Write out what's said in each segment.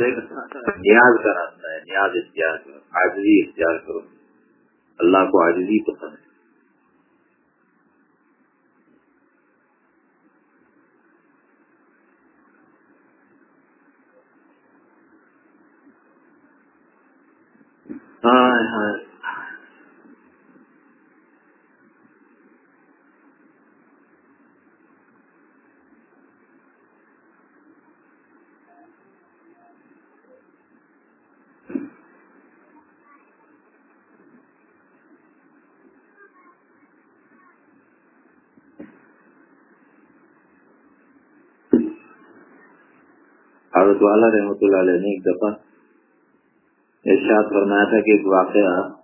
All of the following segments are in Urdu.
دوسرے کا نیاز کا راستہ ہے، نیاز اختیار کرو حاضری اختیار کرو۔ اللہ کو حاضری پسند ہے۔ ہاں ہاں حضرت والا رحمۃ اللہ علیہ نے ایک دفعہ ارشاد فرمایا تھا کہ ایک واقعہ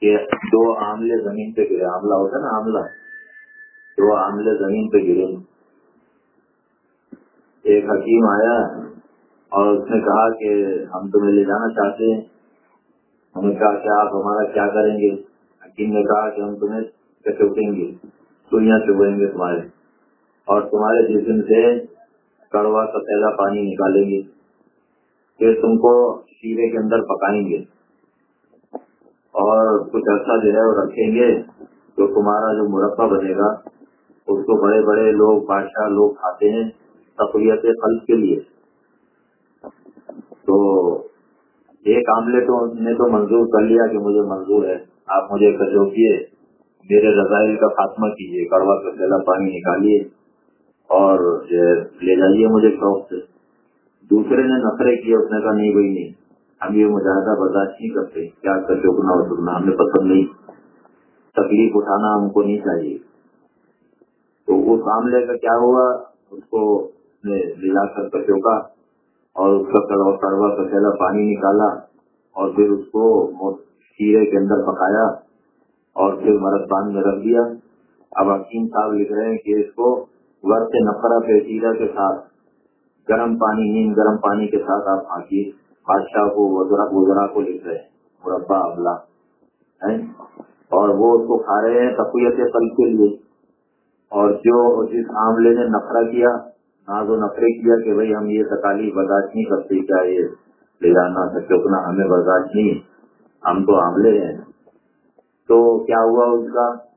کہ دو آملے زمین پہ گرے، آملہ ہوتا نا آملہ؟ دو آملے زمین پہ گرے۔ ایک حکیم آیا اور اس نے کہا کہ ہم تمہیں لے جانا چاہتے ہیں۔ ہم نے کہا کہ آپ ہمارا کیا کریں گے؟ حکیم نے کہا کہ ہم تمہیں چوٹیں گے، سوئیاں چبھیں گے تمہارے۔ اور تمہارے جسم سے کڑوا کا پہلا پانی نکالیں گے، پھر تم کو شیرے کے اندر پکائیں گے۔ اور کچھ عرصہ جو ہے وہ رکھیں گے تو تمہارا جو مربع بنے گا، اس کو بڑے بڑے لوگ، بادشاہ لوگ کھاتے ہیں تقویت قلب کے لیے۔ تو ایک آملیٹ نے تو منظور کر لیا کہ مجھے منظور ہے، آپ مجھے کچوکیے میرے رضائل کا خاتمہ کیجیے، کڑوا کا پہلا پانی نکالیے۔ اور لے جائیے مجھے شوق سے۔ دوسرے نے نفرے کیے، اس نے کہا، نہیں بھائی، نہیں۔ ہم یہ مجاہدہ برداشت نہیں کرتے۔ کیا کر چوکنا اور سکنا ہمیں پسند نہیں۔ تکلیف اٹھانا ہم کو نہیں چاہیے۔ تو اس معاملے کا کیا ہوا؟ اس کو ملا کر کر چوکا اور اس کا کڑوا کچیلا پانی نکالا اور پھر اس کو کیڑے کے اندر پکایا اور پھر مرد پان میں رکھ دیا۔ اب حکیم صاحب لکھ رہے ہیں کہ اس کو ورت نفرا پیچیدہ کے ساتھ، گرم پانی، نیم گرم پانی کے ساتھ آپ آئیے بادشاہ کو، وزرا کو لکھ رہے ہیں، مربع ابلا۔ اور وہ اس کو کھا رہے ہیں تقویت پل کے لیے۔ اور جو جس عاملے نے نفرا کیا، ناز و نفرے کیا کہ بھائی ہم یہ تکالیف برداشت نہیں کرتے، کیا یہ لے جانا اتنا ہمیں برداشت نہیں، ہم تو عاملے ہیں۔ تو کیا ہوا اس کا؟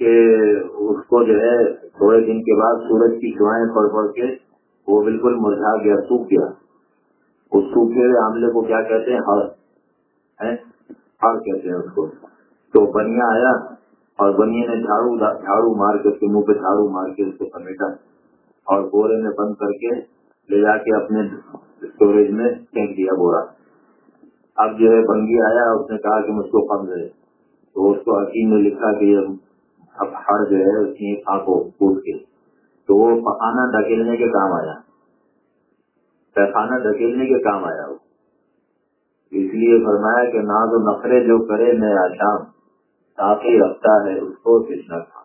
کہ اس کو جو ہے تھوڑے دن کے بعد سورج کی شوائیں پڑ پڑ کے وہ بالکل مرجھا گیا، سوکھ گیا۔ اس سوکھے ہوئے عاملے کو کیا کہتے ہیں؟ ہر۔ ہر کہتے ہیں اس کو۔ تو بنیا آیا اور بنیا نے جھاڑو جھاڑو مار کے اس کے منہ پہ جھاڑو مار کے اس کو سمیٹا اور بورے میں بند کر کے لے جا کے اپنے اسٹوریج میں پھینک دیا بورا اب جو ہے بنگی آیا اس نے کہا کہ مجھ کو قبض ہے تو اس کو حکیم نے لکھا کہ اب ہر جو ہے اس کی پھانکو کوٹ کے۔ تو وہ پخانا ڈھکیلنے کے کام آیا۔ پیخانہ ڈھکیلنے کے کام آیا وہ۔ اس لیے فرمایا کہ ناز و نخرے جو کرے میں آشام تاخیر رکھتا ہے، اس کو کتنا تھا۔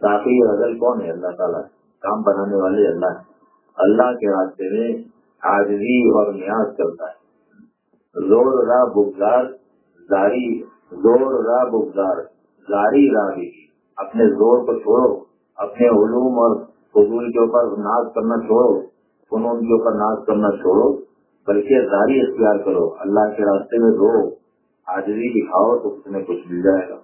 تاخیر غزل کون ہے؟ اللہ تعالیٰ۔ کام بنانے والے اللہ ہے اللہ کے راستے میں حاضری اور نیاز کرتا ہے۔ زور راہ بگزار، زاری، زور راہ بگزار، زاری راہ اپنے زور کو چھوڑو، اپنے علوم اور فضول کے اوپر ناز کرنا چھوڑو، فنون کے اوپر ناز کرنا چھوڑو، بلکہ زاری اختیار کرو، اللہ کے راستے میں رو۔ حاضری دکھاؤ تو اس میں کچھ مل جائے گا۔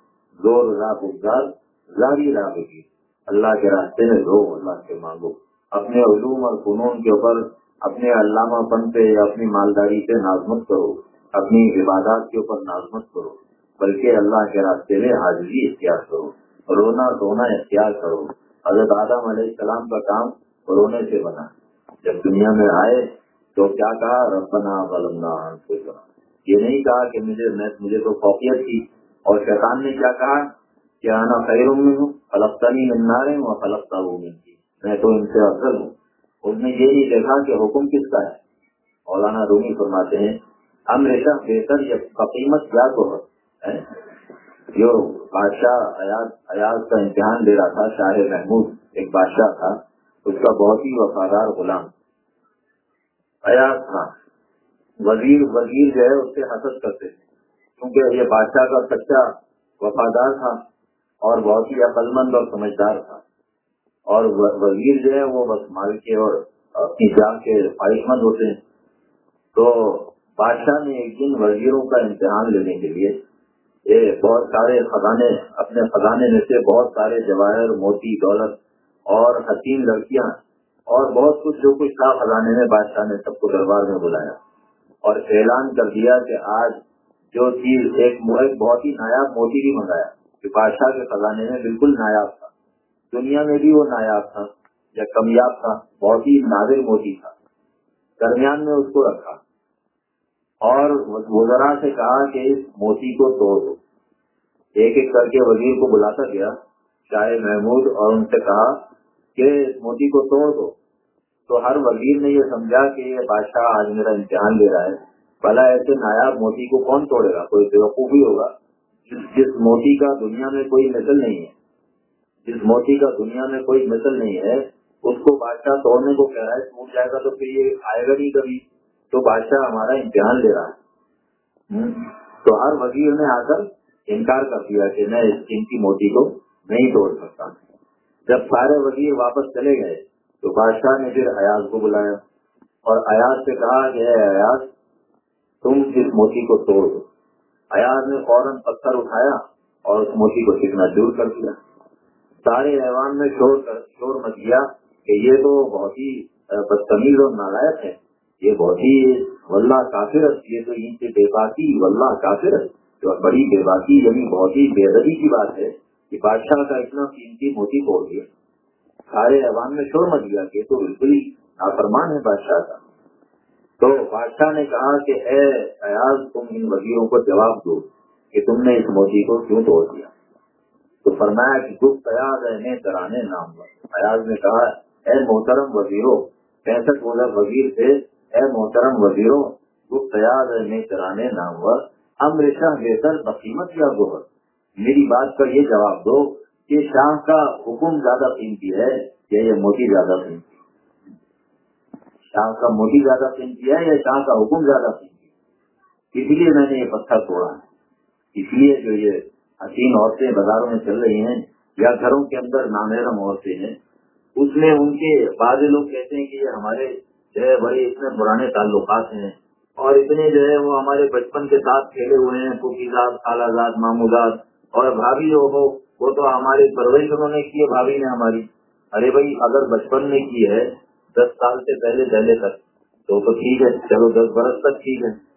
زور، راہ زاری راہ کی جی۔ اللہ کے راستے میں رو، اللہ سے مانگو۔ اپنے علوم اور فنون کے اوپر اپنے علامہ پن پہ اپنی مالداری سے نازمت کرو، اپنی عبادات کے اوپر نازمت کرو، بلکہ اللہ کے راستے میں حاضری اختیار کرو۔ رونا رونا اختیار کرو۔ حضرت آدم علیہ السلام کا کام رونے سے بنا۔ جب دنیا میں آئے تو کیا کہا؟ ربنا غلطنا یہ نہیں کہا کہ مجھے مجھے تو فوقیت تھی۔ اور شیطان نے کیا کہا؟ کہ آنا خیر ہوں فلفتانی منا رہے ہوں فلفتا ہوں میں تو ان سے افضل ہوں۔ اس نے یہ نہیں دیکھا کہ حکم کس کا ہے۔ مولانا رومی فرماتے ہیں ہم ریشا بہتر قیمت کیا تو ہے؟ جو بادشاہ ایاز کا امتحان دے رہا تھا، شاہ محمود ایک بادشاہ تھا، اس کا بہت ہی وفادار غلام ایاز تھا۔ وزیر وزیر جو ہے، اس سے حسد کرتے تھے، کیونکہ یہ بادشاہ کا سچا وفادار تھا اور بہت ہی عقل مند اور سمجھدار تھا۔ اور وزیر جو ہے، وہ بس مال کے اور اپنی جان کے خواہش مند ہوتے ہیں۔ تو بادشاہ نے ایک دن وزیروں کا امتحان لینے کے لیے یہ بہت سارے خزانے، اپنے خزانے میں سے بہت سارے جواہر، موتی، دولت اور حسین لڑکیاں اور بہت کچھ جو کچھ تھا خزانے میں، بادشاہ نے سب کو دربار میں بلایا اور اعلان کر دیا کہ آج جو چیز ایک بہت ہی نایاب موتی بھی منگایا کہ بادشاہ کے خزانے میں بالکل نایاب تھا۔ دنیا میں بھی وہ نایاب تھا یا کمیاب تھا، بہت ہی نادر موتی تھا۔ درمیان میں اس کو رکھا۔ اور وزرا سے کہا کہ اس موتی کو توڑ دو۔ ایک ایک کر کے وزیر کو بلاتا گیا، شاہ محمود، اور ان سے کہا کہ اس موتی کو توڑ دو۔ تو ہر وزیر نے یہ سمجھا کہ یہ بادشاہ آج میرا امتحان لے رہا ہے۔ بھلا ایسے نایاب موتی کو کون توڑے گا؟ کوئی بیوقوفی ہوگا۔ جس موتی کا دنیا میں کوئی مثل نہیں ہے، جس موتی کا دنیا میں کوئی مثل نہیں ہے، اس کو بادشاہ توڑنے کو کہہ رہا ہے، ٹوٹ جائے گا تو پھر یہ آئے گا نہیں کبھی۔ تو بادشاہ ہمارا امتحان لے رہا ہے۔ تو ہر وزیر نے آ کر انکار کر دیا کہ میں اس قیمتی موتی کو نہیں توڑ سکتا۔ جب سارے وزیر واپس چلے گئے تو بادشاہ نے پھر ایاز کو بلایا اور ایاز سے کہا کہ اے ایاز، تم اس موتی کو توڑ دو۔ ایاز نے فوراً پتھر اٹھایا اور اس موتی کو سیکھنا دور کر دیا۔ سارے ایوان میں شور شور مچ گیا کہ یہ تو بہت ہی بدتمیز اور نالائق ہے۔ یہ بہت ہی ولہ کافر یہ تو ان سے بے باقی ولہ کافر جو بڑی بے باقی یعنی بہت ہی بے ادبی کی بات ہے۔ کہ بادشاہ کا اتنا قیمتی موتی توڑ دیا۔ سارے ایوان میں شور مچ گیا کہ تو بالکل ہی نافرمان ہے بادشاہ کا۔ تو بادشاہ نے کہا کہ اے ایاز، تم ان وزیروں کو جواب دو کہ تم نے اس موتی کو کیوں توڑ دیا؟ تو فرمایا کہ دکھ ایاز ہے کرانے نام ایاز نے کہا، اے محترم وزیروں پینسٹھ وزیر تھے۔ اے محترم وزیروں گفت یاد میں چرانے نامور امر شاہ بہتر بقیمت یا گوہر میری بات کا یہ جواب دو کہ شاہ کا حکم زیادہ قیمتی ہے یا یہ موتی زیادہ قیمتی؟ شاہ کا موتی زیادہ قیمتی ہے یا شاہ کا حکم زیادہ قیمتی؟ اس لیے میں نے یہ پتھر توڑا ہے۔ اس لیے جو یہ حسین عورتیں بازاروں میں چل رہی ہیں یا گھروں کے اندر نامحرم عورتیں ہیں، اس میں ان کے بعض لوگ کہتے ہیں کہ یہ ہمارے جو ہے بڑے اتنے پرانے تعلقات ہیں اور اتنے جو ہے وہ ہمارے بچپن کے ساتھ کھیلے ہوئے ہیں پوکی زاد، خالہ زاد، مامو زاد اور بھابھی جو ہو، وہ تو ہماری پرورش انہوں نے کی ہے بھابھی نے ہماری۔ ارے بھائی، اگر بچپن میں کی ہے، دس سال سے پہلے پہلے تک، تو تو ٹھیک ہے، چلو دس برس تک ٹھیک ہے۔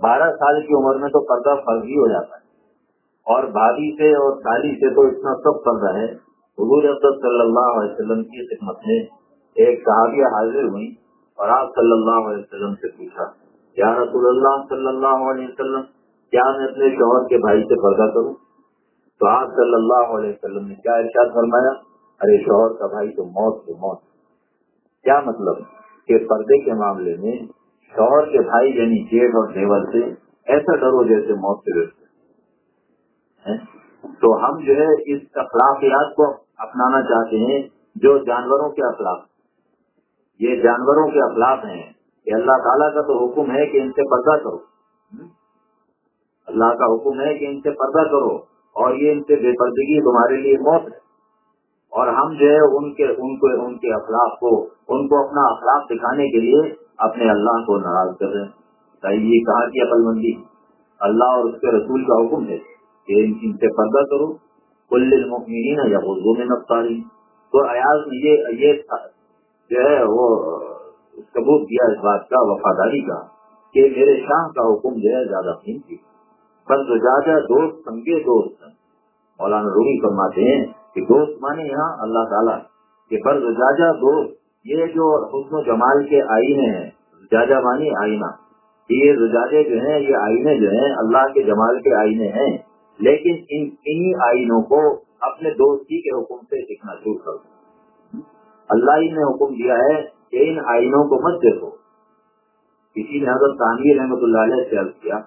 بارہ سال کی عمر میں تو پردہ فرضی ہو جاتا ہے۔ اور بھابھی سے اور سالی سے تو اتنا سب پردہ ہے۔ حضور صلی اللہ علیہ وسلم کی خدمت میں ایک صحابیہ حاضر ہوئی اور آپ صلی اللہ علیہ وسلم سے پوچھا، یا رسول اللہ صلی اللہ علیہ وسلم، کیا میں اپنے شوہر کے بھائی سے پردہ کروں؟ تو آپ صلی اللہ علیہ وسلم نے کیا ارشاد فرمایا، ارے شوہر کا بھائی تو موت سے موت۔ کیا مطلب؟ کہ پردے کے معاملے میں شوہر کے بھائی یعنی جیٹ اور دیور سے ایسا ڈرو جیسے موت سے ڈرتے۔ تو ہم جو ہے اس اخلاقیات کو اپنانا چاہتے ہیں جو جانوروں کے اخلاق یہ جانوروں کے اخلاق ہیں۔ کہ اللہ تعالیٰ کا تو حکم ہے کہ ان سے پردہ کرو۔ اللہ کا حکم ہے کہ ان سے پردہ کرو اور یہ ان سے بے پردگی تمہارے لیے موت ہے۔ اور ہم جو ہے ان کے، ان کو، ان کے اخلاق کو، ان کو اپنا اخلاق دکھانے کے لیے اپنے اللہ کو ناراض کر رہے ہیں۔ یہ کہا کہ عقل مندی، اللہ اور اس کے رسول کا حکم ہے کہ ان سے پردہ کرو۔ کل المؤمنین یا اردو میں نفتاری تو ایاز یہ یہ جو ہے وہ ثبوت دیا اس بات کا، وفاداری کا، کہ میرے شاہ کا حکم جو ہے زیادہ قیمتی۔ بس زیادہ دوست سمجھے دوست مولانا روحی فرماتے ہیں کہ دوست مانے یہاں اللہ تعالیٰ۔ کہ فرض جاجا دوست، یہ جو حسن و جمال کے آئینے ہیں جاجا مانی آئینہ۔ یہ رجاجے جو ہیں، یہ آئینے جو ہیں، اللہ کے جمال کے آئینے ہیں۔ لیکن ان، انہی آئینوں کو اپنے دوستی کے حکم سے سیکھنا شروع کر اللہ ہی نے حکم دیا ہے کہ ان آئینوں کو مت دیکھو۔ کسی نے حضرت تعمیر رحمۃ اللہ علیہ سے عرض کیا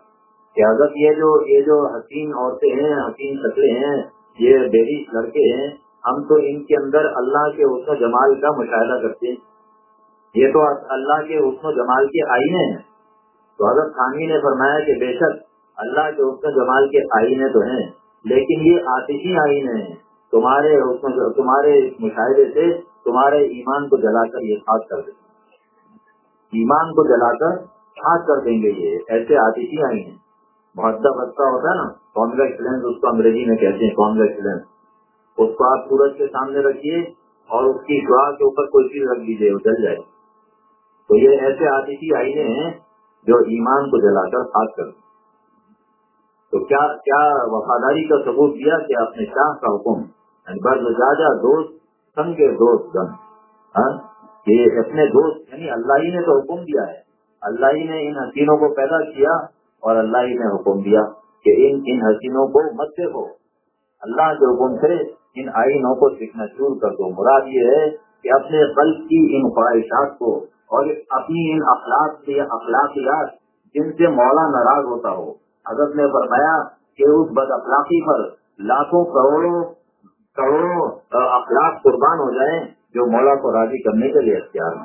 کہ حضرت یہ جو یہ جو حسین عورتیں ہیں، حسین شکلیں ہیں، یہ بیری لڑکے ہیں، ہم تو ان کے اندر اللہ کے حسن و جمال کا مشاہدہ کرتے ہیں۔ یہ تو اللہ کے حسن و جمال کے آئینے ہیں۔ تو حضرت خانوی نے فرمایا کہ بے شک اللہ کے حسن جمال کے آئینے تو ہیں، لیکن یہ آتشی آئینے ہیں۔ تمہارے تمہارے مشاہدے سے تمہارے ایمان کو جلا کر یہ خاص کر دیں۔ ایمان کو جلا کر چھاٹ کر دیں گے یہ۔ ایسے آتیشی آئی ہیں۔ محدہ بچہ ہوتا ہے نا کانویکس لینس اس کو انگریزی میں کہتے ہیں کانویکس لینس اس کو آپ سورج کے سامنے رکھیے اور اس کی شعا کے اوپر کوئی چیز رکھ دیجیے وہ جل جائے۔ تو یہ ایسے آتیشی آئینے ہیں جو ایمان کو جلا کر خاص کر تو کیا کیا وفاداری کا ثبوت دیا کہ اپنے شاہ کا حکم یعنی برد جاجا دوست سنگ دوست گن ہاں؟ یہ اپنے دوست یعنی اللہ ہی نے تو حکم دیا ہے۔ اللہ ہی نے ان حسینوں کو پیدا کیا اور اللہ ہی نے حکم دیا کہ ان ان حسینوں کو مت دیکھو۔ اللہ کے حکم سے ان آئینوں کو سیکھنا شروع کر دو۔ مراد یہ ہے کہ اپنے قلب کی ان خواہشات کو اور اپنی ان اخلاق سے اخلاقیات جن سے مولا ناراض ہوتا ہو۔ حضرت نے فرمایا کہ اس بد اخلاقی پر لاکھوں کروڑوں کروڑوں اخلاق قربان ہو جائیں جو مولا کو راضی کرنے کے لیے اختیار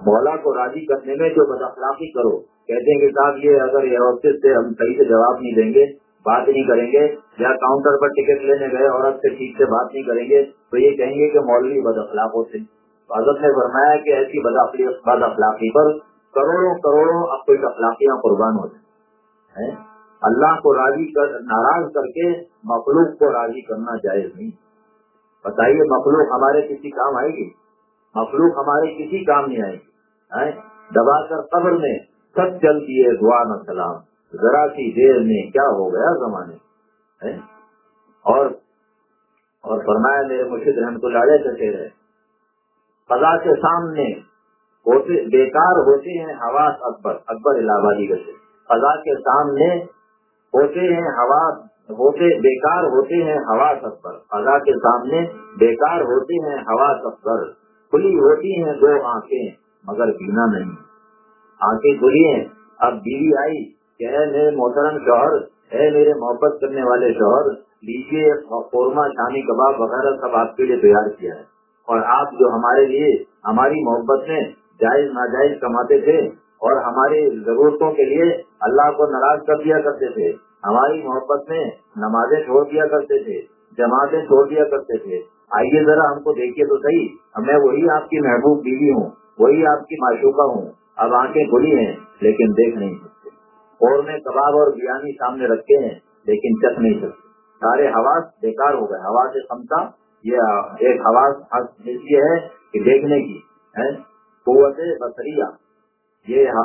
مولا کو راضی کرنے میں جو بد اخلاقی کرو کہتے ہیں کہ صاحب، یہ اگر یہ سے ہم صحیح سے جواب نہیں دیں گے، بات نہیں کریں گے، یا کاؤنٹر پر ٹکٹ لینے گئے، عورت سے ٹھیک سے بات نہیں کریں گے، تو یہ کہیں گے کہ مولوی بد اخلاق ہوتے حضرت نے فرمایا کہ ایسی بد بد اخلاقی پر کروڑوں کروڑوں اب کوئی اخلاقیاں قربان ہو جائیں۔ اللہ کو راضی کر ناراض کر کے مخلوق کو راضی کرنا جائز نہیں۔ بتائیے مخلوق ہمارے کسی کام آئے گی؟ مخلوق ہمارے کسی کام نہیں آئے گی۔ دبا کر قبر میں سب چل دیے دعا نہ سلام۔ ذرا سی دیر میں کیا ہو گیا زمانے؟ اور اور فرمایا میرے مرشد رحمت اللہ علیہ کہتے رہے فضا کے سامنے ہوتے بیکار ہوتے ہیں حواس اکبر اکبر الہ آبادی کے فضا کے سامنے ہوتے ہیں، ہوا ہوتے، بیکار ہوتے ہیں حواس اکبر فضا کے سامنے بیکار ہوتے ہیں حواس اکبر کھلی ہوتی ہیں دو آنکھیں، مگر پینا نہیں۔ آنکھیں کھلی ہیں۔ اب بیوی آئی، کہ اے میرے محترم شوہر، اے میرے محبت کرنے والے شوہر لیجیے قورمہ شامی کباب وغیرہ سب آپ کے لیے تیار کیا ہے۔ اور آپ جو ہمارے لیے، ہماری محبت میں جائز ناجائز کماتے تھے اور ہماری ضرورتوں کے لیے اللہ کو ناراض کر دیا کرتے تھے۔ ہماری محبت میں نمازیں چھوڑ دیا کرتے تھے، جماعتیں چھوڑ دیا کرتے تھے۔ آئیے ذرا ہم کو دیکھیے تو صحیح میں وہی آپ کی محبوب بیوی ہوں، وہی آپ کی معشوقہ ہوں۔ اب آنکھیں کھلی ہیں، لیکن دیکھ نہیں سکتے۔ اور میں کباب اور بریانی سامنے رکھے ہیں، لیکن چکھ نہیں سکتے۔ سارے حواس بیکار ہو گئے۔ ہوا سے یہ ایک حواس یہ ہے کہ دیکھنے کی قوت بسریا یہ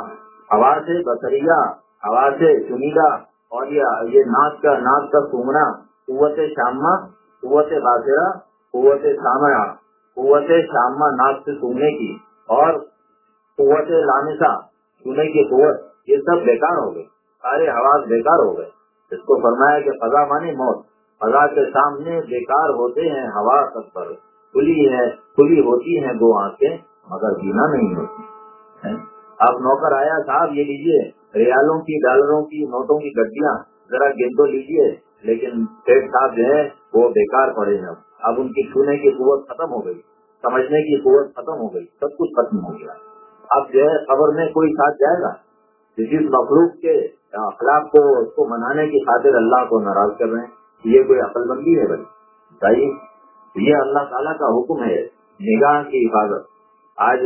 ہوا سے بسریا ہوا سے چنیلا اور یہ ناک کا ناک کا سونگنا قوت شامہ، قوت باسرا قوت سامنا قوت شامہ ناک سے سننے کی، اور قوت لامسا سننے کی قوت، یہ سب بیکار ہو گئے، سارے حواس بیکار ہو گئے۔ اس کو فرمایا کہ فضا مانی موت، فضا کے سامنے بیکار ہوتے ہیں ہوا سب پر کھلی ہے کھلی ہوتی ہیں دو آنکھیں، مگر جینا نہیں ہوتی۔ اب نوکر آیا، صاحب یہ لیجیے ریالوں کی، ڈالروں کی، نوٹوں کی گڈیاں، ذرا گیندو لیجیے لیکن سیٹ صاحب جو ہے وہ بیکار پڑے ہیں اب۔ ان کی چھونے کی قوت ختم ہو گئی، سمجھنے کی قوت ختم ہو گئی، سب کچھ ختم ہو گیا۔ اب جو ہے خبر میں کوئی ساتھ جائے گا؟ جس مخلوق کے اخلاق کو، اس کو منانے کی خاطر اللہ کو ناراض کر رہے ہیں، یہ کوئی عقل بندی ہے بھائی، یہ اللہ تعالیٰ کا حکم ہے، نگاہ کی حفاظت۔ آج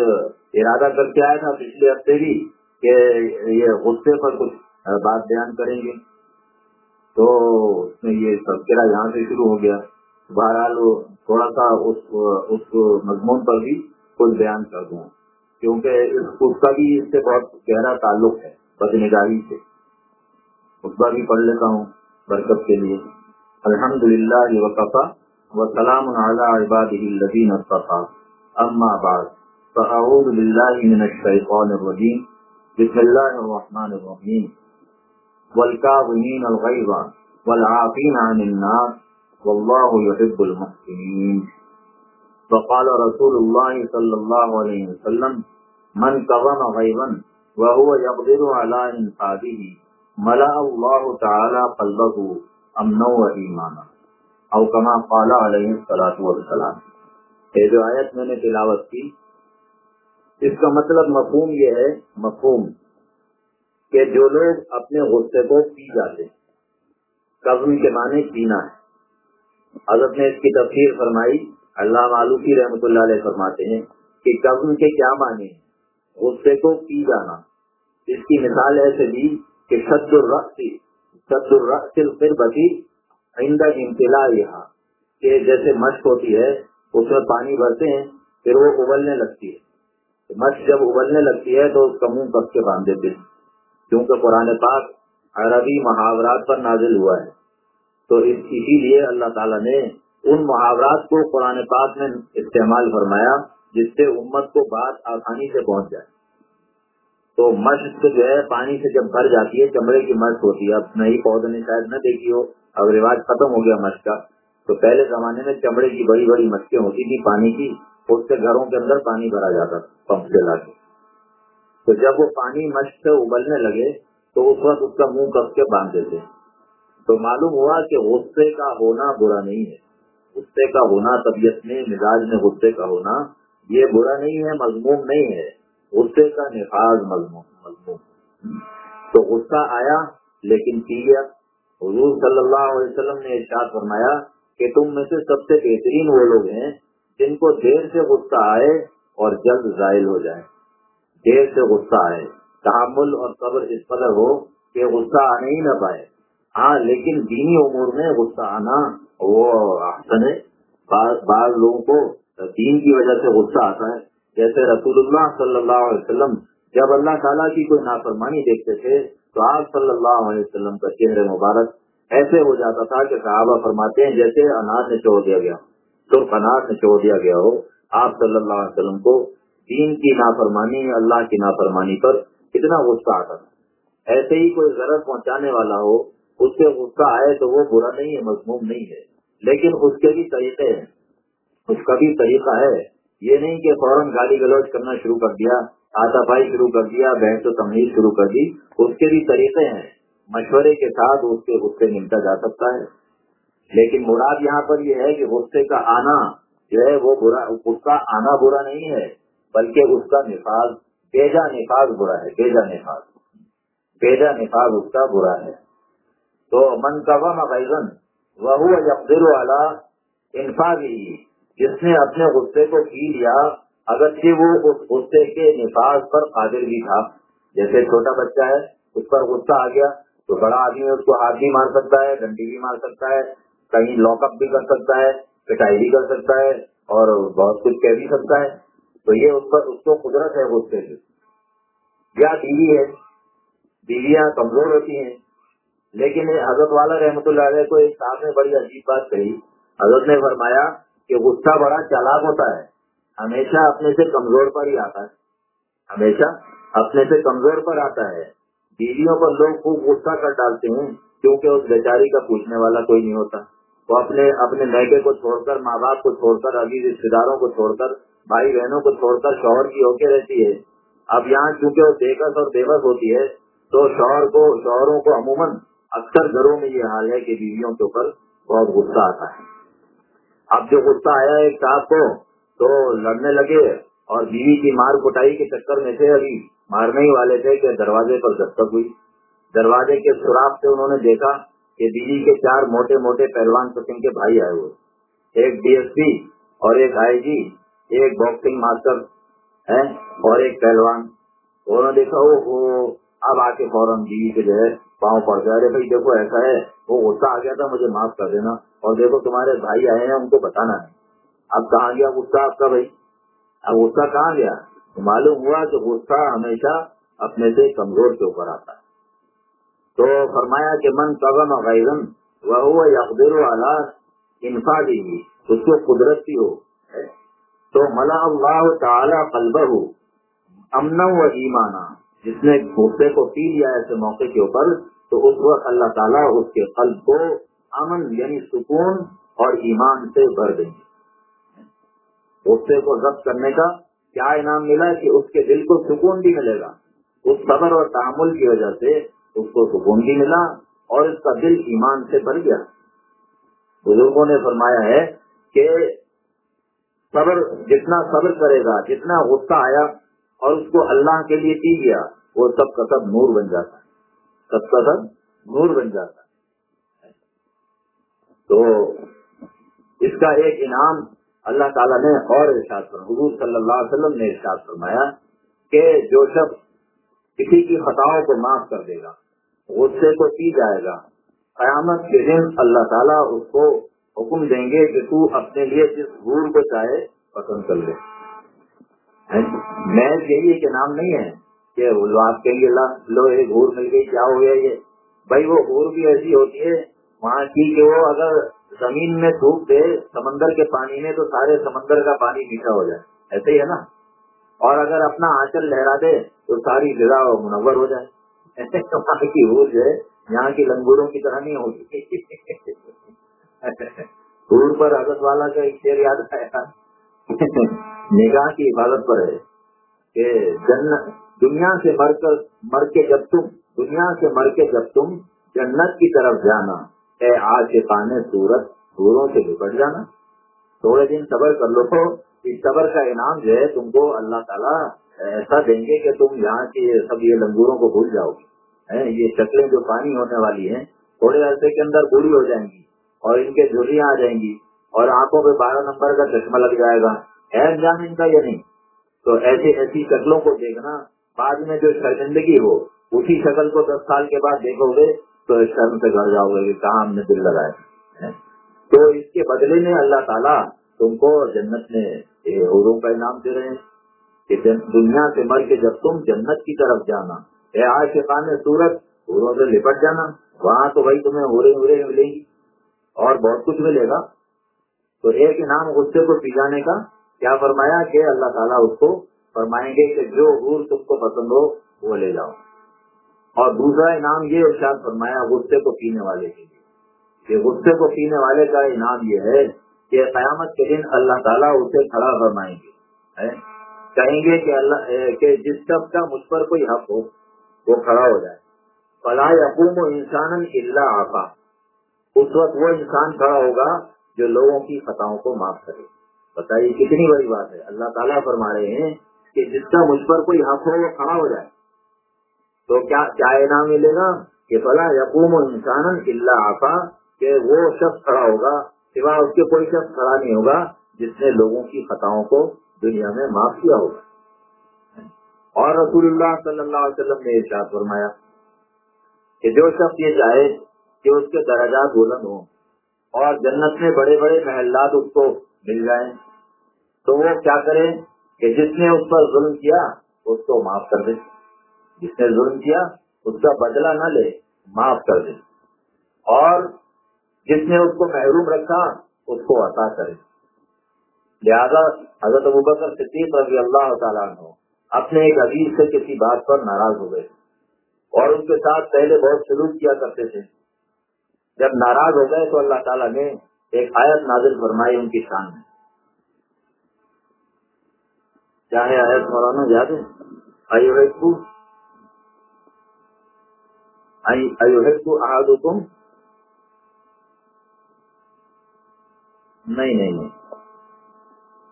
ارادہ کر کے آیا تھا پچھلے ہفتے بھی کہ یہ غصے پر کچھ بات بیان کریں گے۔ تو اس میں یہ تذکرہ یہاں سے شروع ہو گیا۔ بہرحال تھوڑا سا اس اس مضمون پر بھی کچھ بیان کر دوں۔ کیونکہ اس کا بھی اس سے بہت گہرا تعلق ہے، بد نگاہی سے۔ اس کا بھی پڑھ لیتا ہوں برکت کے لیے۔ الحمد للہ وقفا و سلام عباد الدین اما بعد۔ فاعوذ باللہ من الشیطان الرجیم بسم اللہ الرحمن الرحیم والکاظمین الغیظ والعافین عن الناس. والله يحب المحسنين. فقال رسول الله صلى الله عليه وسلم، من كظم غيبا وهو يقدر على انفاده ملأ الله تعالى قلبه امنا وإيمانا او كما قال عليه الصلاة والسلام. یہ جو آیت میں نے تلاوت کی اس کا مطلب مفہوم یہ ہے، مفہوم، کہ جو لوگ اپنے غصے کو پی جاتے قبل کے معنی پینا ہے۔ حضرت نے اس کی تفسیر فرمائی، اللہ معلومی رحمۃ اللہ علیہ فرماتے ہیں کہ قبض کے کیا معنی غصے کو پی جانا۔ اس کی مثال ایسے دی کہ شد الرقص شد الرقص القربتی آئندہ امتلا یہاں کہ جیسے مشق ہوتی ہے، اس میں پانی بھرتے ہیں، پھر وہ ابلنے لگتی ہے۔ مشق جب ابلنے لگتی ہے تو اس کا منہ پک کے باندھ دیتے ہیں کیونکہ قرآن پاک عربی محاورات پر نازل ہوا ہے۔ تو اسی لیے اللہ تعالیٰ نے ان محاورات کو قرآن پاک میں استعمال فرمایا جس سے امت کو بات آسانی سے پہنچ جائے۔ تو مشق جو ہے پانی سے جب بھر جاتی ہے، چمڑے کی مشق ہوتی ہے۔ اب نئی پودے نے شاید نہ دیکھی ہو، اب رواج ختم ہو گیا مشق کا۔ تو پہلے زمانے میں چمڑے کی بڑی بڑی مشقیں ہوتی تھی پانی کی۔ اس سے گھروں کے اندر پانی بھرا جاتا تھا، پمپ سے لا کے تو جب وہ پانی مشق سے ابلنے لگے، تو اس وقت اس کا منہ کس کے باندھ دیتے تو معلوم ہوا کہ غصے کا ہونا برا نہیں ہے۔ غصے کا ہونا، طبیعت میں، مزاج میں غصے کا ہونا، یہ برا نہیں ہے، مضمون نہیں ہے۔ غصے کا نفاذ مضمون مضمون۔ تو غصہ آیا، لیکن پی گیا۔ حضور صلی اللہ علیہ وسلم نے ارشاد فرمایا کہ تم میں سے سب سے بہترین وہ لوگ ہیں جن کو دیر سے غصہ آئے اور جلد ظاہر ہو جائے۔ دیر سے غصہ آئے۔ تحمل اور قبر اس قدر ہو کہ غصہ آنے ہی نہ پائے۔ ہاں لیکن دینی امور میں غصہ آنا وہ احسن ہے۔ بعض لوگوں کو دین کی وجہ سے غصہ آتا ہے۔ جیسے رسول اللہ صلی اللہ علیہ وسلم، جب اللہ تعالیٰ کی کوئی نافرمانی دیکھتے تھے تو آپ صلی اللہ علیہ وسلم کا چہرے مبارک ایسے ہو جاتا تھا کہ صحابہ فرماتے ہیں جیسے اناج نے چھوڑ دیا گیا۔ سرخ اناج نے چھوڑ دیا گیا ہو، آپ صلی اللہ علیہ وسلم کو دین کی نافرمانی، اللہ کی نافرمانی پر کتنا غصہ آتا تھا۔ ایسے ہی کوئی غرض پہنچانے والا ہو، اس سے غصہ آئے تو وہ برا نہیں ہے، مضموم نہیں ہے۔ لیکن اس کے بھی طریقے ہیں۔ اس کا بھی طریقہ ہے۔ یہ نہیں کہ فوراً گالی گلوچ کرنا شروع کر دیا، آتا پائی شروع کر دیا، بحث و تمیز شروع کر دی۔ اس کے بھی طریقے ہیں۔ مشورے کے ساتھ اس کے غصے ملتا جا سکتا ہے۔ لیکن مراد یہاں پر یہ ہے کہ غصے کا آنا جو ہے وہ برا اس کا آنا برا نہیں ہے، بلکہ اس کا نفاذ بیجا نفاذ برا ہے بیجا نفاذ۔ بیجا نفاذ اس کا برا ہے۔ تو من کا وزن وہ یقر والا انفاظ ہی جس نے اپنے غصے کو پی لیا، اگرچہ وہ اس غصے کے نفاذ پر قادر بھی تھا۔ جیسے چھوٹا بچہ ہے، اس پر غصہ آ گیا تو بڑا آدمی اس کو ہاتھ بھی مار سکتا ہے ڈنڈی بھی مار سکتا ہے کہیں لاک اپ بھی کر سکتا ہے، پٹائی بھی کر سکتا ہے اور بہت کچھ کہہ بھی سکتا ہے۔ تو یہ اس پر، اس کو قدرت ہے غصے سے۔ یا بیوی ہے، بیویاں کمزور ہوتی ہیں۔ لیکن حضرت والا رحمت اللہ علیہ کو ایک صاحب نے بڑی عجیب بات کہی۔ حضرت نے فرمایا کہ غصہ بڑا چالاک ہوتا ہے۔ ہمیشہ اپنے سے کمزور پر ہی آتا ہے۔ ہمیشہ اپنے سے کمزور پر آتا ہے۔ بیویوں پر لوگ خوب غصہ کر ڈالتے ہیں، کیونکہ اس بیچاری کا پوچھنے والا کوئی نہیں ہوتا۔ وہ اپنے اپنے میکے کو چھوڑ کر، ماں باپ کو چھوڑ کر ابھی رشتے داروں کو چھوڑ کر، بھائی بہنوں کو چھوڑ کر شوہر کی ہو کے رہتی ہے۔ اب یہاں چونکہ وہ بےکس اور بےبس ہوتی ہے، تو شوہر کو، شوہروں کو عموماً اکثر گھروں میں یہ حال ہے کہ بیویوں کے اوپر بہت غصہ آتا ہے۔ اب جو غصہ آیا ایک صاحب کو، تو لڑنے لگے اور بیوی کی مار کٹائی کے چکر میں تھے۔ ابھی مارنے ہی والے تھے کہ دروازے پر دستک ہوئی۔ دروازے کے سوراخ سے انہوں نے دیکھا کہ دلی کے چار موٹے موٹے پہلوان قسم کے بھائی آئے ہوئے ایک ڈی ایس پی اور ایک آئی جی ایک باکسنگ ماسٹر ہے اور ایک پہلوان۔ انہوں نے دیکھا وہ اب آ کے فوراً بیوی کے جو ہے پاؤں پڑ گیا ارے بھائی دیکھو ایسا ہے، وہ غصہ آ گیا تھا، مجھے معاف کر دینا اور دیکھو تمہارے بھائی آئے ہیں ان کو بتانا ہے۔ اب کہاں گیا غصہ آپ کا بھائی؟ اب غصہ کہاں گیا؟ معلوم ہوا کہ غصہ ہمیشہ اپنے سے کمزور کے اوپر آتا ہے۔ تو فرمایا کہ من قبم غیرن وہ یقدر والا انفاق اس کو قدرتی ہو۔ تو ملا اللہ تعالی قلبہ ہو امن و ایمانا، جس نے غصے کو پی لیا ایسے موقع کے اوپر، تو اس وقت اللہ تعالیٰ اس کے قلب کو امن یعنی سکون اور ایمان سے بھر دیں گے۔ غصے کو ضبط کرنے کا کیا انعام ملا کہ اس کے دل کو سکون بھی ملے گا۔ اس صبر اور تعمل کی وجہ سے اس کو سکون بھی ملا اور اس کا دل ایمان سے بھر گیا۔ بزرگوں نے فرمایا ہے کہ صبر، جتنا صبر کرے گا، جتنا غصہ آیا اور اس کو اللہ کے لیے پی گیا، وہ سب کا سب نور بن جاتا ہے۔ سب کا سب نور بن جاتا ہے۔ تو اس کا ایک انعام اللہ تعالیٰ نے اور ارشاد فرمایا۔ حضور صلی اللہ علیہ وسلم نے ارشاد فرمایا کہ جو شخص کسی کی خطاؤں کو معاف کر دے گا غصے کو پی جائے گا۔ قیامت کے دن اللہ تعالیٰ اس کو حکم دیں گے کہ تو اپنے لیے جس گور کو چاہے پسند کر لے۔ میں یہی کہ نام نہیں ہے کہ آپ کے لیے لو ایک گور مل گئی کیا ہو گیا یہ؟ بھائی وہ گور بھی ایسی ہوتی ہے، وہاں کی کہ وہ اگر زمین میں تھوک دے، سمندر کے پانی میں تو سارے سمندر کا پانی میٹھا ہو جائے۔ ایسے ہی ہے نا؟ اور اگر اپنا آنچل لہرا دے تو ساری جگہ منور ہو جائے۔ وہاں کی جو ہے یہاں کی لنگوروں کی طرح نہیں ہوگی دور پر حضرت والا کا ایک شیر یاد آیا نگاہ کی حفاظت پر ہے کہ جنت دنیا سے مر کر مر کے جب تم دنیا سے مر کے جب تم جنت کی طرف جانا۔ اے آج کے پانے سورت دوروں سے لپٹ جانا۔ تھوڑے دن صبر کر لو۔ تو اس صبر کا انعام جو ہے تم کو اللہ تعالیٰ ایسا دیں گے کہ تم یہاں کی سب یہ لنگوروں کو بھول جاؤ گے۔ یہ شکلیں جو پانی ہونے والی ہیں، تھوڑے عرصے کے اندر بوڑھی ہو جائیں گی اور ان کے جھولیاں آ جائیں گی اور آنکھوں پہ بارہ نمبر کا چشمہ لگ جائے گا۔ ہے انجام ان کا یا نہیں؟ تو ایسی ایسی شکلوں کو دیکھنا، بعد میں جو شرمندگی ہو، اسی شکل کو دس سال کے بعد دیکھو گے تو شرم سے گھر جاؤ گے کہ کہاں ہم نے دل لگایا۔ تو اس کے بدلے میں اللہ تعالیٰ تم کو جنت میں عوروں کا انعام دے رہے ہیں۔ کہ دنیا سے مر کے جب تم جنت کی طرف جانا، اے آج سورت سے لپٹ جانا، وہاں تو بھائی تمہیں ہورے ہورے ملیں گی اور بہت کچھ ملے گا۔ تو ایک انعام غصے کو پی جانے کا کیا فرمایا کہ اللہ تعالیٰ اس کو فرمائیں گے کہ جو حور تم کو پسند ہو، وہ لے جاؤ۔ اور دوسرا انعام یہ ارشاد فرمایا غصے کو پینے والے کے لیے۔ کہ غصے کو پینے والے کا انعام یہ ہے کہ قیامت کے دن اللہ تعالیٰ اسے کھڑا فرمائیں گے۔ کہیں گے کہ اللہ کہ جس شخص کا مجھ پر کوئی حق ہو، وہ کھڑا ہو جائے۔ فلاح یقوم و انسان اللہ آقا اس وقت وہ انسان کھڑا ہوگا جو لوگوں کی خطاؤں کو معاف کرے۔ بتائیے، کتنی بڑی بات ہے۔ اللہ تعالیٰ فرما رہے ہیں کہ جس کا مجھ پر کوئی حق ہو، وہ کھڑا ہو جائے۔ تو کیا کیا انعام ملے گا؟ کہ فلا یقوم انسان اللہ آفا کہ وہ شخص کھڑا ہوگا، سوا اس کے کوئی شخص کھڑا نہیں ہوگا جس نے لوگوں کی خطاؤں کو دنیا میں معاف کیا ہوگا۔ اور رسول اللہ صلی اللہ علیہ وسلم نے ارشاد فرمایا کہ جو شخص یہ چاہے کہ اس کے درجات بلند ہوں اور جنت میں بڑے بڑے محلات اس کو مل جائیں، تو وہ کیا کرے کہ جس نے اس پر ظلم کیا اس کو معاف کر دے۔ جس نے ظلم کیا اس کا بدلہ نہ لے، معاف کر دے۔ اور جس نے اس کو محروم رکھا اس کو عطا کرے۔ لہذا حضرت ابوبکر صدیق رضی اللہ تعالیٰ عنہ اپنے ایک عزیز سے کسی بات پر ناراض ہو گئے اور ان کے ساتھ پہلے بہت سلوک کیا کرتے تھے۔ جب ناراض ہو گئے تو اللہ تعالیٰ نے ایک آیت نازل فرمائی ان کی شان میں۔ چاہے آیت مولانا؟ یاد ہے؟ نہیں نہیں۔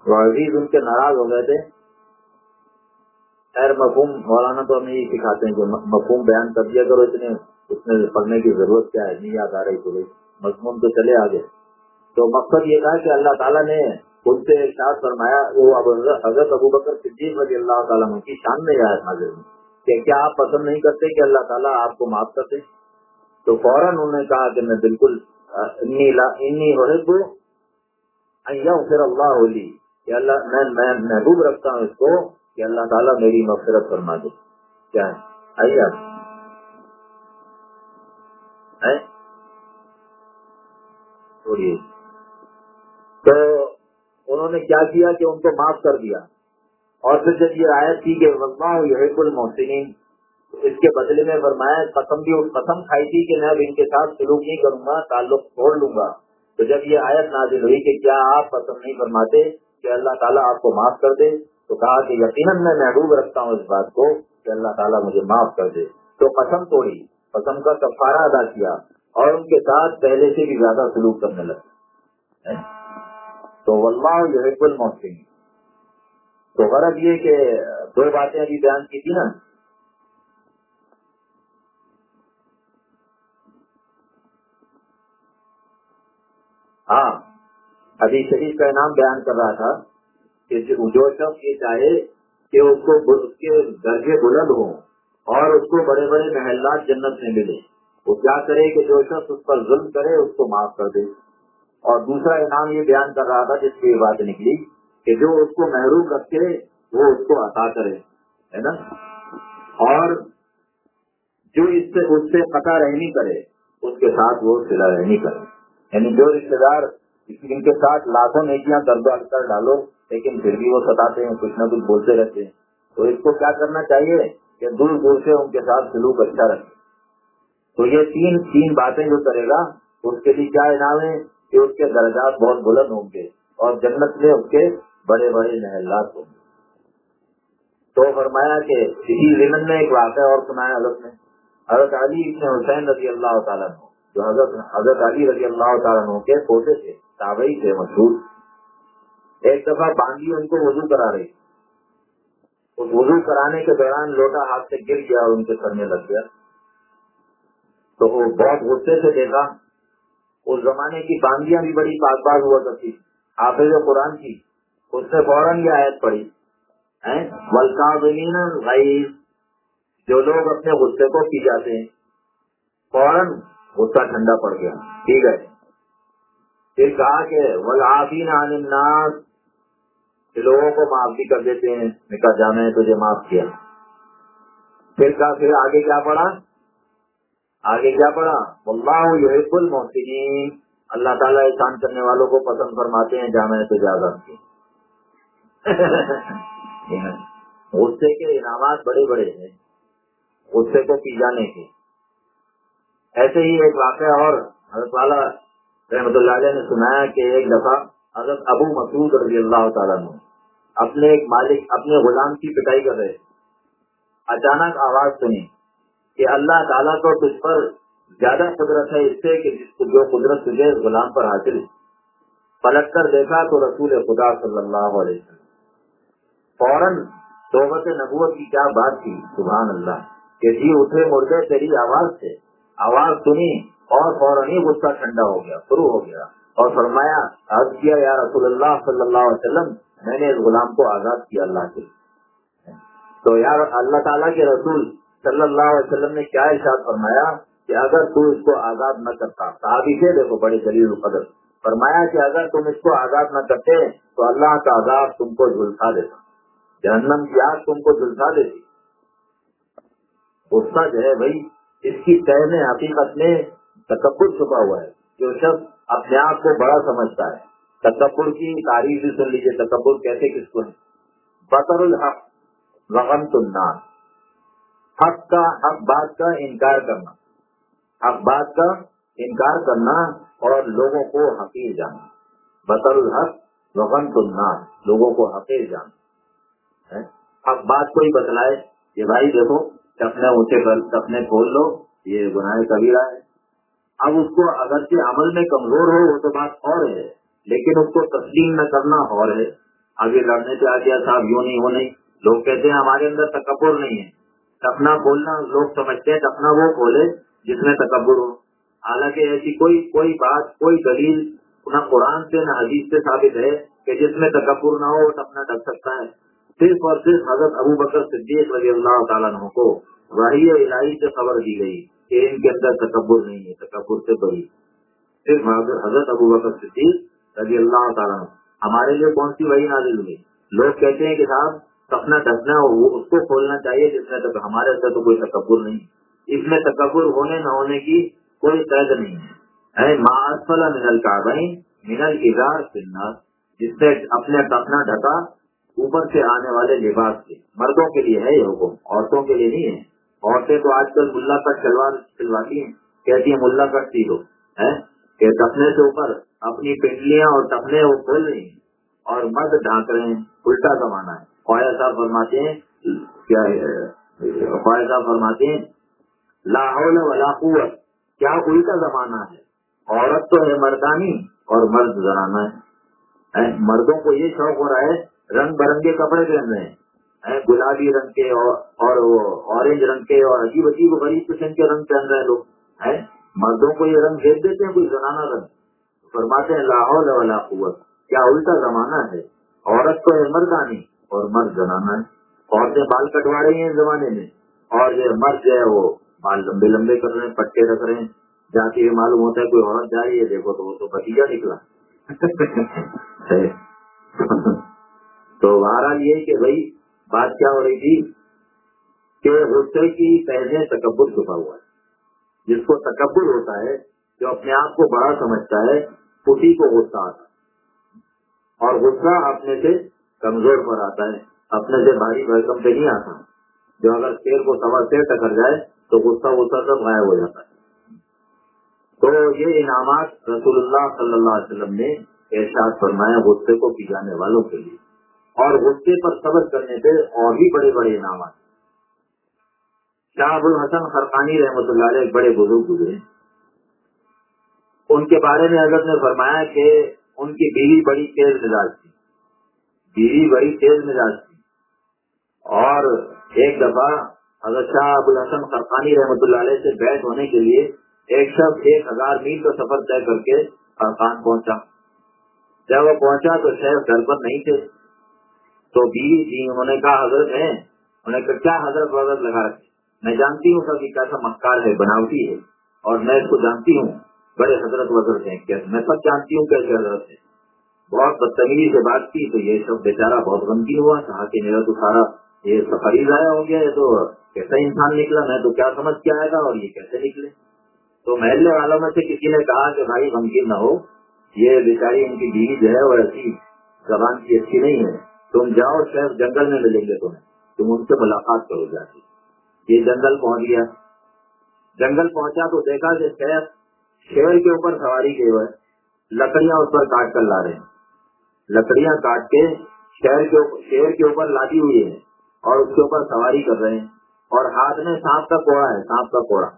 نہیں عزیز ان کے ناراض ہو گئے تھے۔ خیر، مفہوم مولانا تو ہمیں یہ سکھاتے ہیں کہ مفہوم بیان کر دیا کرو، اتنے اس میں پڑھنے کی ضرورت کیا ہے؟ نہیں یاد آ رہی تو مضمون تو چلے آگے۔ تو مقصد یہ تھا کہ اللہ تعالیٰ نے خود سے ارشاد فرمایا، وہ حضرت ابو بکر صدیق رضی اللہ تعالیٰ کی شان میں آیا حاضر میں کہ کیا آپ پسند نہیں کرتے کہ اللہ تعالیٰ آپ کو معاف کر دے؟ تو فوراً انہوں نے کہا کہ میں بالکل پھر اللہ ہولی کہ اللہ میں محبوب رکھتا ہوں اس کو کہ اللہ تعالیٰ میری مغفرت فرما دے۔ کیا ہے؟ آئیے آپ۔ تو انہوں نے کیا کیا کہ ان کو معاف کر دیا۔ اور پھر جب یہ آیت تھی کہ یحب المحسنین اس کے بدلے میں فرمایا، قسم بھی قسم کھائی تھی کہ میں اب ان کے ساتھ سلوک نہیں کروں گا، تعلق چھوڑ لوں گا۔ تو جب یہ آیت نازل ہوئی کہ کیا آپ قسم نہیں فرماتے کہ اللہ تعالیٰ آپ کو معاف کر دے تو کہا کہ یقیناً میں محبوب رکھتا ہوں اس بات کو کہ اللہ تعالیٰ مجھے معاف کر دے۔ تو قسم توڑی، قسم کا کفارہ ادا کیا اور ان کے ساتھ پہلے سے بھی زیادہ سلوک کرنے لگا تو واللہ یحب المحسنین۔ تو غرض یہ کہ دو باتیں ابھی بیان کی تھی نا۔ ہاں۔ ابھی شریف کا انعام بیان کر رہا تھا کہ جو شخص یہ چاہے کہ اس کو اس کے درجے بلند ہوں اور اس کو بڑے بڑے محلات جنت میں ملے۔ وہ کیا کرے کہ جو شخص اس پر ظلم کرے، اس کو معاف کر دے۔ اور دوسرا انعام یہ بیان کر رہا تھا جس کی یہ بات نکلی کہ جو اس کو محروم رکھے، وہ اس کو عطا کرے، ہے نا؟ اور جو اس سے اس سے قطع رحمی کرے، اس کے ساتھ وہ سلا رحمی کرے۔ یعنی جو رشتے دار ان کے ساتھ لاکھوں نیکیاں درد کر ڈالو، لیکن پھر بھی وہ ستاتے ہیں، کچھ نہ کچھ بولتے رہتے ہیں۔ تو اس کو کیا کرنا چاہیے کہ دور دور سے ان کے ساتھ سلوک اچھا رکھے۔ تو یہ تین تین باتیں جو کرے گا، اس کے لیے کیا انعام ہے کہ اس کے درجات بہت بلند ہوں گے اور جنت میں اس کے بڑے بڑے محلات ہوں گے۔ تو فرمایا کہ اسی زمن میں ایک واقعہ اور سنایا حضرت نے۔ حضرت علی ابن حسین رضی اللہ تعالیٰ جو حضرت حضرت علی رضی اللہ تعالیٰ کے پوتے تھے۔ تابعی تھے، مشہور۔ ایک دفعہ باندھی ان کو وضو کرا رہی اس وضو کرانے کے دوران لوٹا ہاتھ سے گر گیا اور ان کے سر میں لگ گیا۔ تو وہ بہت غصے سے دیکھا۔ اس زمانے کی باندیاں بھی بڑی پاس پاس ہوا کرتی۔ حافظ قرآن کی۔ اس سے فوراً یہ آیت پڑی جو لوگ اپنے غصے کو پی جاتے ہیں، فوراً غصہ ٹھنڈا پڑ گیا۔ ٹھیک ہے۔ پھر کہا کہ ولافین عن الناس لوگوں کو معاف بھی کر دیتے ہیں۔ نکا جانا ہے تجھے معاف کیا۔ پھر کہا، پھر آگے کیا پڑا آگے کیا پڑا اللہ یحب المحسنین۔ اللہ تعالیٰ احسان کرنے والوں کو پسند فرماتے ہیں جانا ہے تجھے آزاد کی غصے کے انعامات بڑے بڑے ہیں۔ غصے کو پی جانے کے۔ ایسے ہی ایک واقعہ اور حضرت والا رحمت اللہ علیہ نے سنایا کہ ایک دفعہ حضرت ابو مسعود رضی اللہ تعالیٰ نے اپنے ایک مالک، اپنے غلام کی پٹائی کر رہے۔ اچانک آواز سنی کہ اللہ تعالیٰ کو تجھ پر زیادہ قدرت ہے، اس سے کہ جو قدرت تجھے غلام پر حاصل پلٹ کر دیکھا تو رسول خدا صلی اللہ علیہ وسلم۔ فوراً صحبت نبوت کی کیا بات تھی؟ سبحان اللہ۔ کہ جی اٹھے مردے، تیری آواز سے۔ آواز سنی۔ اور فوراً ہی غصہ ٹھنڈا ہو گیا، شروع ہو گیا۔ اور فرمایا، عرض کیا یا رسول اللہ صلی اللہ علیہ وسلم، میں نے اس غلام کو آزاد کیا اللہ کے تو یار اللہ تعالیٰ کے رسول صلی اللہ علیہ وسلم نے کیا ارشاد فرمایا کہ اگر تو اس کو آزاد نہ کرتا، صحابی سے دیکھو بڑے دلیل قدر فرمایا کہ اگر تم اس کو آزاد نہ کرتے، تو اللہ کا عذاب تم کو جھلسا دیتا۔ جہنم کی آگ تم کو جھلسا دیتی۔ غصہ جو ہے بھائی، اس کی تہ میں حقیقت میں تکبر چھپا ہوا ہے، جو شخص اپنے آپ کو بڑا سمجھتا ہے۔ تکبر کی تاریخ بھی سن لیجیے تکبر کیسے کس کو بطر الحق رغم الناس۔ حق کا، حق بات کا انکار کرنا۔ حق بات کا انکار کرنا اور لوگوں کو حقیر جانا۔ بطر الحق رغم الناس، لوگوں کو حقیر جانا۔ حق بات کو ہی بتلائے۔ کہ بھائی دیکھو، اپنے اونچے اپنے کھول لو، یہ گناہ کبیرہ ہے۔ اب اس کو اگرچہ عمل میں کمزور ہو، وہ تو بات اور ہے، لیکن اس کو تسلیم نہ کرنا اور ہے۔ آگے لڑنے سے آ گیا صاحب یوں نہیں، وہ نہیں۔ لوگ کہتے ہیں ہمارے اندر تکبر نہیں ہے۔ ٹپنا بولنا، لوگ سمجھتے ہیں ٹپنا وہ کھولے جس میں تکبر ہو۔ حالانکہ ایسی کوئی کوئی بات، کوئی دلیل نہ قرآن سے، نہ حدیث سے ثابت ہے کہ جس میں تکبر نہ ہو، وہ ٹپنا ڈک سکتا ہے۔ صرف اور صرف حضرت ابو بکر صدیق رضی اللہ تعالیٰ کو وحی الہی سے خبر دی گئی۔ کہ ان کے اندر تکبر نہیں ہے، تکبر سے بڑی۔ صرف حضرت ابو بکر صدیق رضی اللہ تعالیٰ ہمارے لیے کون سی وہی نازل ہوئی؟ لوگ کہتے ہیں کہ صاحب سپنا ڈھکنا اس کو کھولنا چاہیے، جس میں تک ہمارے اندر تو کوئی تکبر نہیں اس میں تکبر ہونے نہ ہونے کی کوئی قید نہیں ہے۔ ماسفلا منل کابئی منل اظہار جس سے اپنے ٹپنا ڈھکا، اوپر سے آنے والے لباس سے مردوں کے لیے ہے یہ حکم، عورتوں کے لیے نہیں ہے۔ عورتیں تو آج کل ملا کٹ شلوار سلواتی ہیں، کہتی ہیں ملا کٹ سی لو ہے کہ ٹپنے سے اوپر اپنی پنڈلیاں اور ٹپنے وہ کھول رہی ہیں اور مرد ڈھانک رہے ہیں، الٹا زمانہ ہے۔ خواہ صاحب فرماتے ہیں، کیا خواہ صاحب فرماتے ہیں لاہور ولا قوت، کیا الٹا زمانہ ہے؟ عورت تو ہے مردانی اور مرد زنانا ہے۔ مردوں کو یہ شوق ہو رہا ہے، رنگ برنگے کپڑے پہن رہے ہیں۔ گلابی رنگ کے اور اورنج رنگ کے اور عجیب عجیب غریب قسم کے رنگ پہن رہے لوگ ہے مردوں کو یہ رنگ بھیج دیتے ہیں، کوئی زنانہ رنگ۔ فرماتے ہیں لاہور والا قوت۔ کیا الٹا زمانہ ہے؟ عورت تو ہے مردانی اور مرد زنانہ ہے۔ عورتیں بال کٹوا رہی ہیں زمانے میں۔ اور یہ مرد جو ہے وہ بال لمبے لمبے کر رہے ہیں، پٹے رکھ رہے ہیں۔ جاتی ہوئے معلوم ہوتا ہے کوئی عورت جا رہی ہے، دیکھو تو وہ تو بتیجا نکلا۔ تو بہرحال یہ کہ بھائی بات کیا ہو رہی تھی کہ غصے کی پہلے تکبر چھپا ہوا ہے۔ جس کو تکبر ہوتا ہے، جو اپنے آپ کو بڑا سمجھتا ہے، اسی کو غصہ آتا اور غصہ اپنے سے کمزور پر آتا ہے۔ اپنے سے بھاری بھرکم پہ نہیں آتا۔ جو اگر شیر کو سوا شیر ٹکر جائے، تو غصہ غصہ سب غائب ہو جاتا ہے۔ تو یہ انعامات رسول اللہ صلی اللہ علیہ وسلم نے احساس فرمایا غصے کو پی جانے والوں کے لیے۔ اور غصے پر صبر کرنے سے اور بھی بڑے بڑے انعامات شاہ ابو الحسن خرقانی رحمۃ اللہ علیہ بڑے بزرگ گزرے۔ ان کے بارے میں حضرت نے فرمایا کہ ان کی بیوی بڑی تیز مزاج تھی۔ بیوی بڑی تیز مزاج تھی۔ اور ایک دفعہ حضرت شاہ ابو الحسن خرقانی رحمۃ اللہ علیہ سے بیٹھ ہونے کے لیے ایک شخص ایک ہزار میل کا سفر طے کر کے خرقان پہنچا۔ جب وہ پہنچا تو شہر گھر پر نہیں تھے۔ تو بیوی تھی جی انہوں نے کہا حضرت ہے انہوں نے کہا کیا حضرت وضرت لگا رکھے؟ میں جانتی ہوں سر کہ کیسا مکار ہے، بناوٹی ہے، اور میں اس کو جانتی ہوں، بڑے حضرت وضرت ہیں میں سب جانتی ہوں کیسے حضرت ہے بہت بدتمیزی سے بات کی، تو یہ سب بیچارہ بہت غمگین ہوا، کہا کہ میرا تو سارا یہ سفری ضائع ہو گیا تو کیسا انسان نکلا، میں تو کیا سمجھ کے آئے گا، اور یہ کیسے نکلے؟ تو محلے والوں میں سے کسی نے کہا کہ بھائی غمگین نہ ہو، یہ بیچاری ان کی بیوی جو ہے وہ ایسی زبان کی اچھی نہیں ہے۔ تم جاؤ شہر جنگل میں ملیں گے تمہیں۔ تم ان سے ملاقات کرو جاتی۔ یہ جنگل پہنچ گیا۔ جنگل پہنچا تو دیکھا کہ شہر شیر کے اوپر سواری کے ہوئے لکڑیاں اس پر کاٹ کر لا رہے ہیں۔ لکڑیاں کاٹ کے شہر کے شیر کے اوپر لادی ہوئی ہے اور اس کے اوپر سواری کر رہے ہیں۔ اور ہاتھ میں سانپ کا کوڑا ہے، سانپ کا کوڑا۔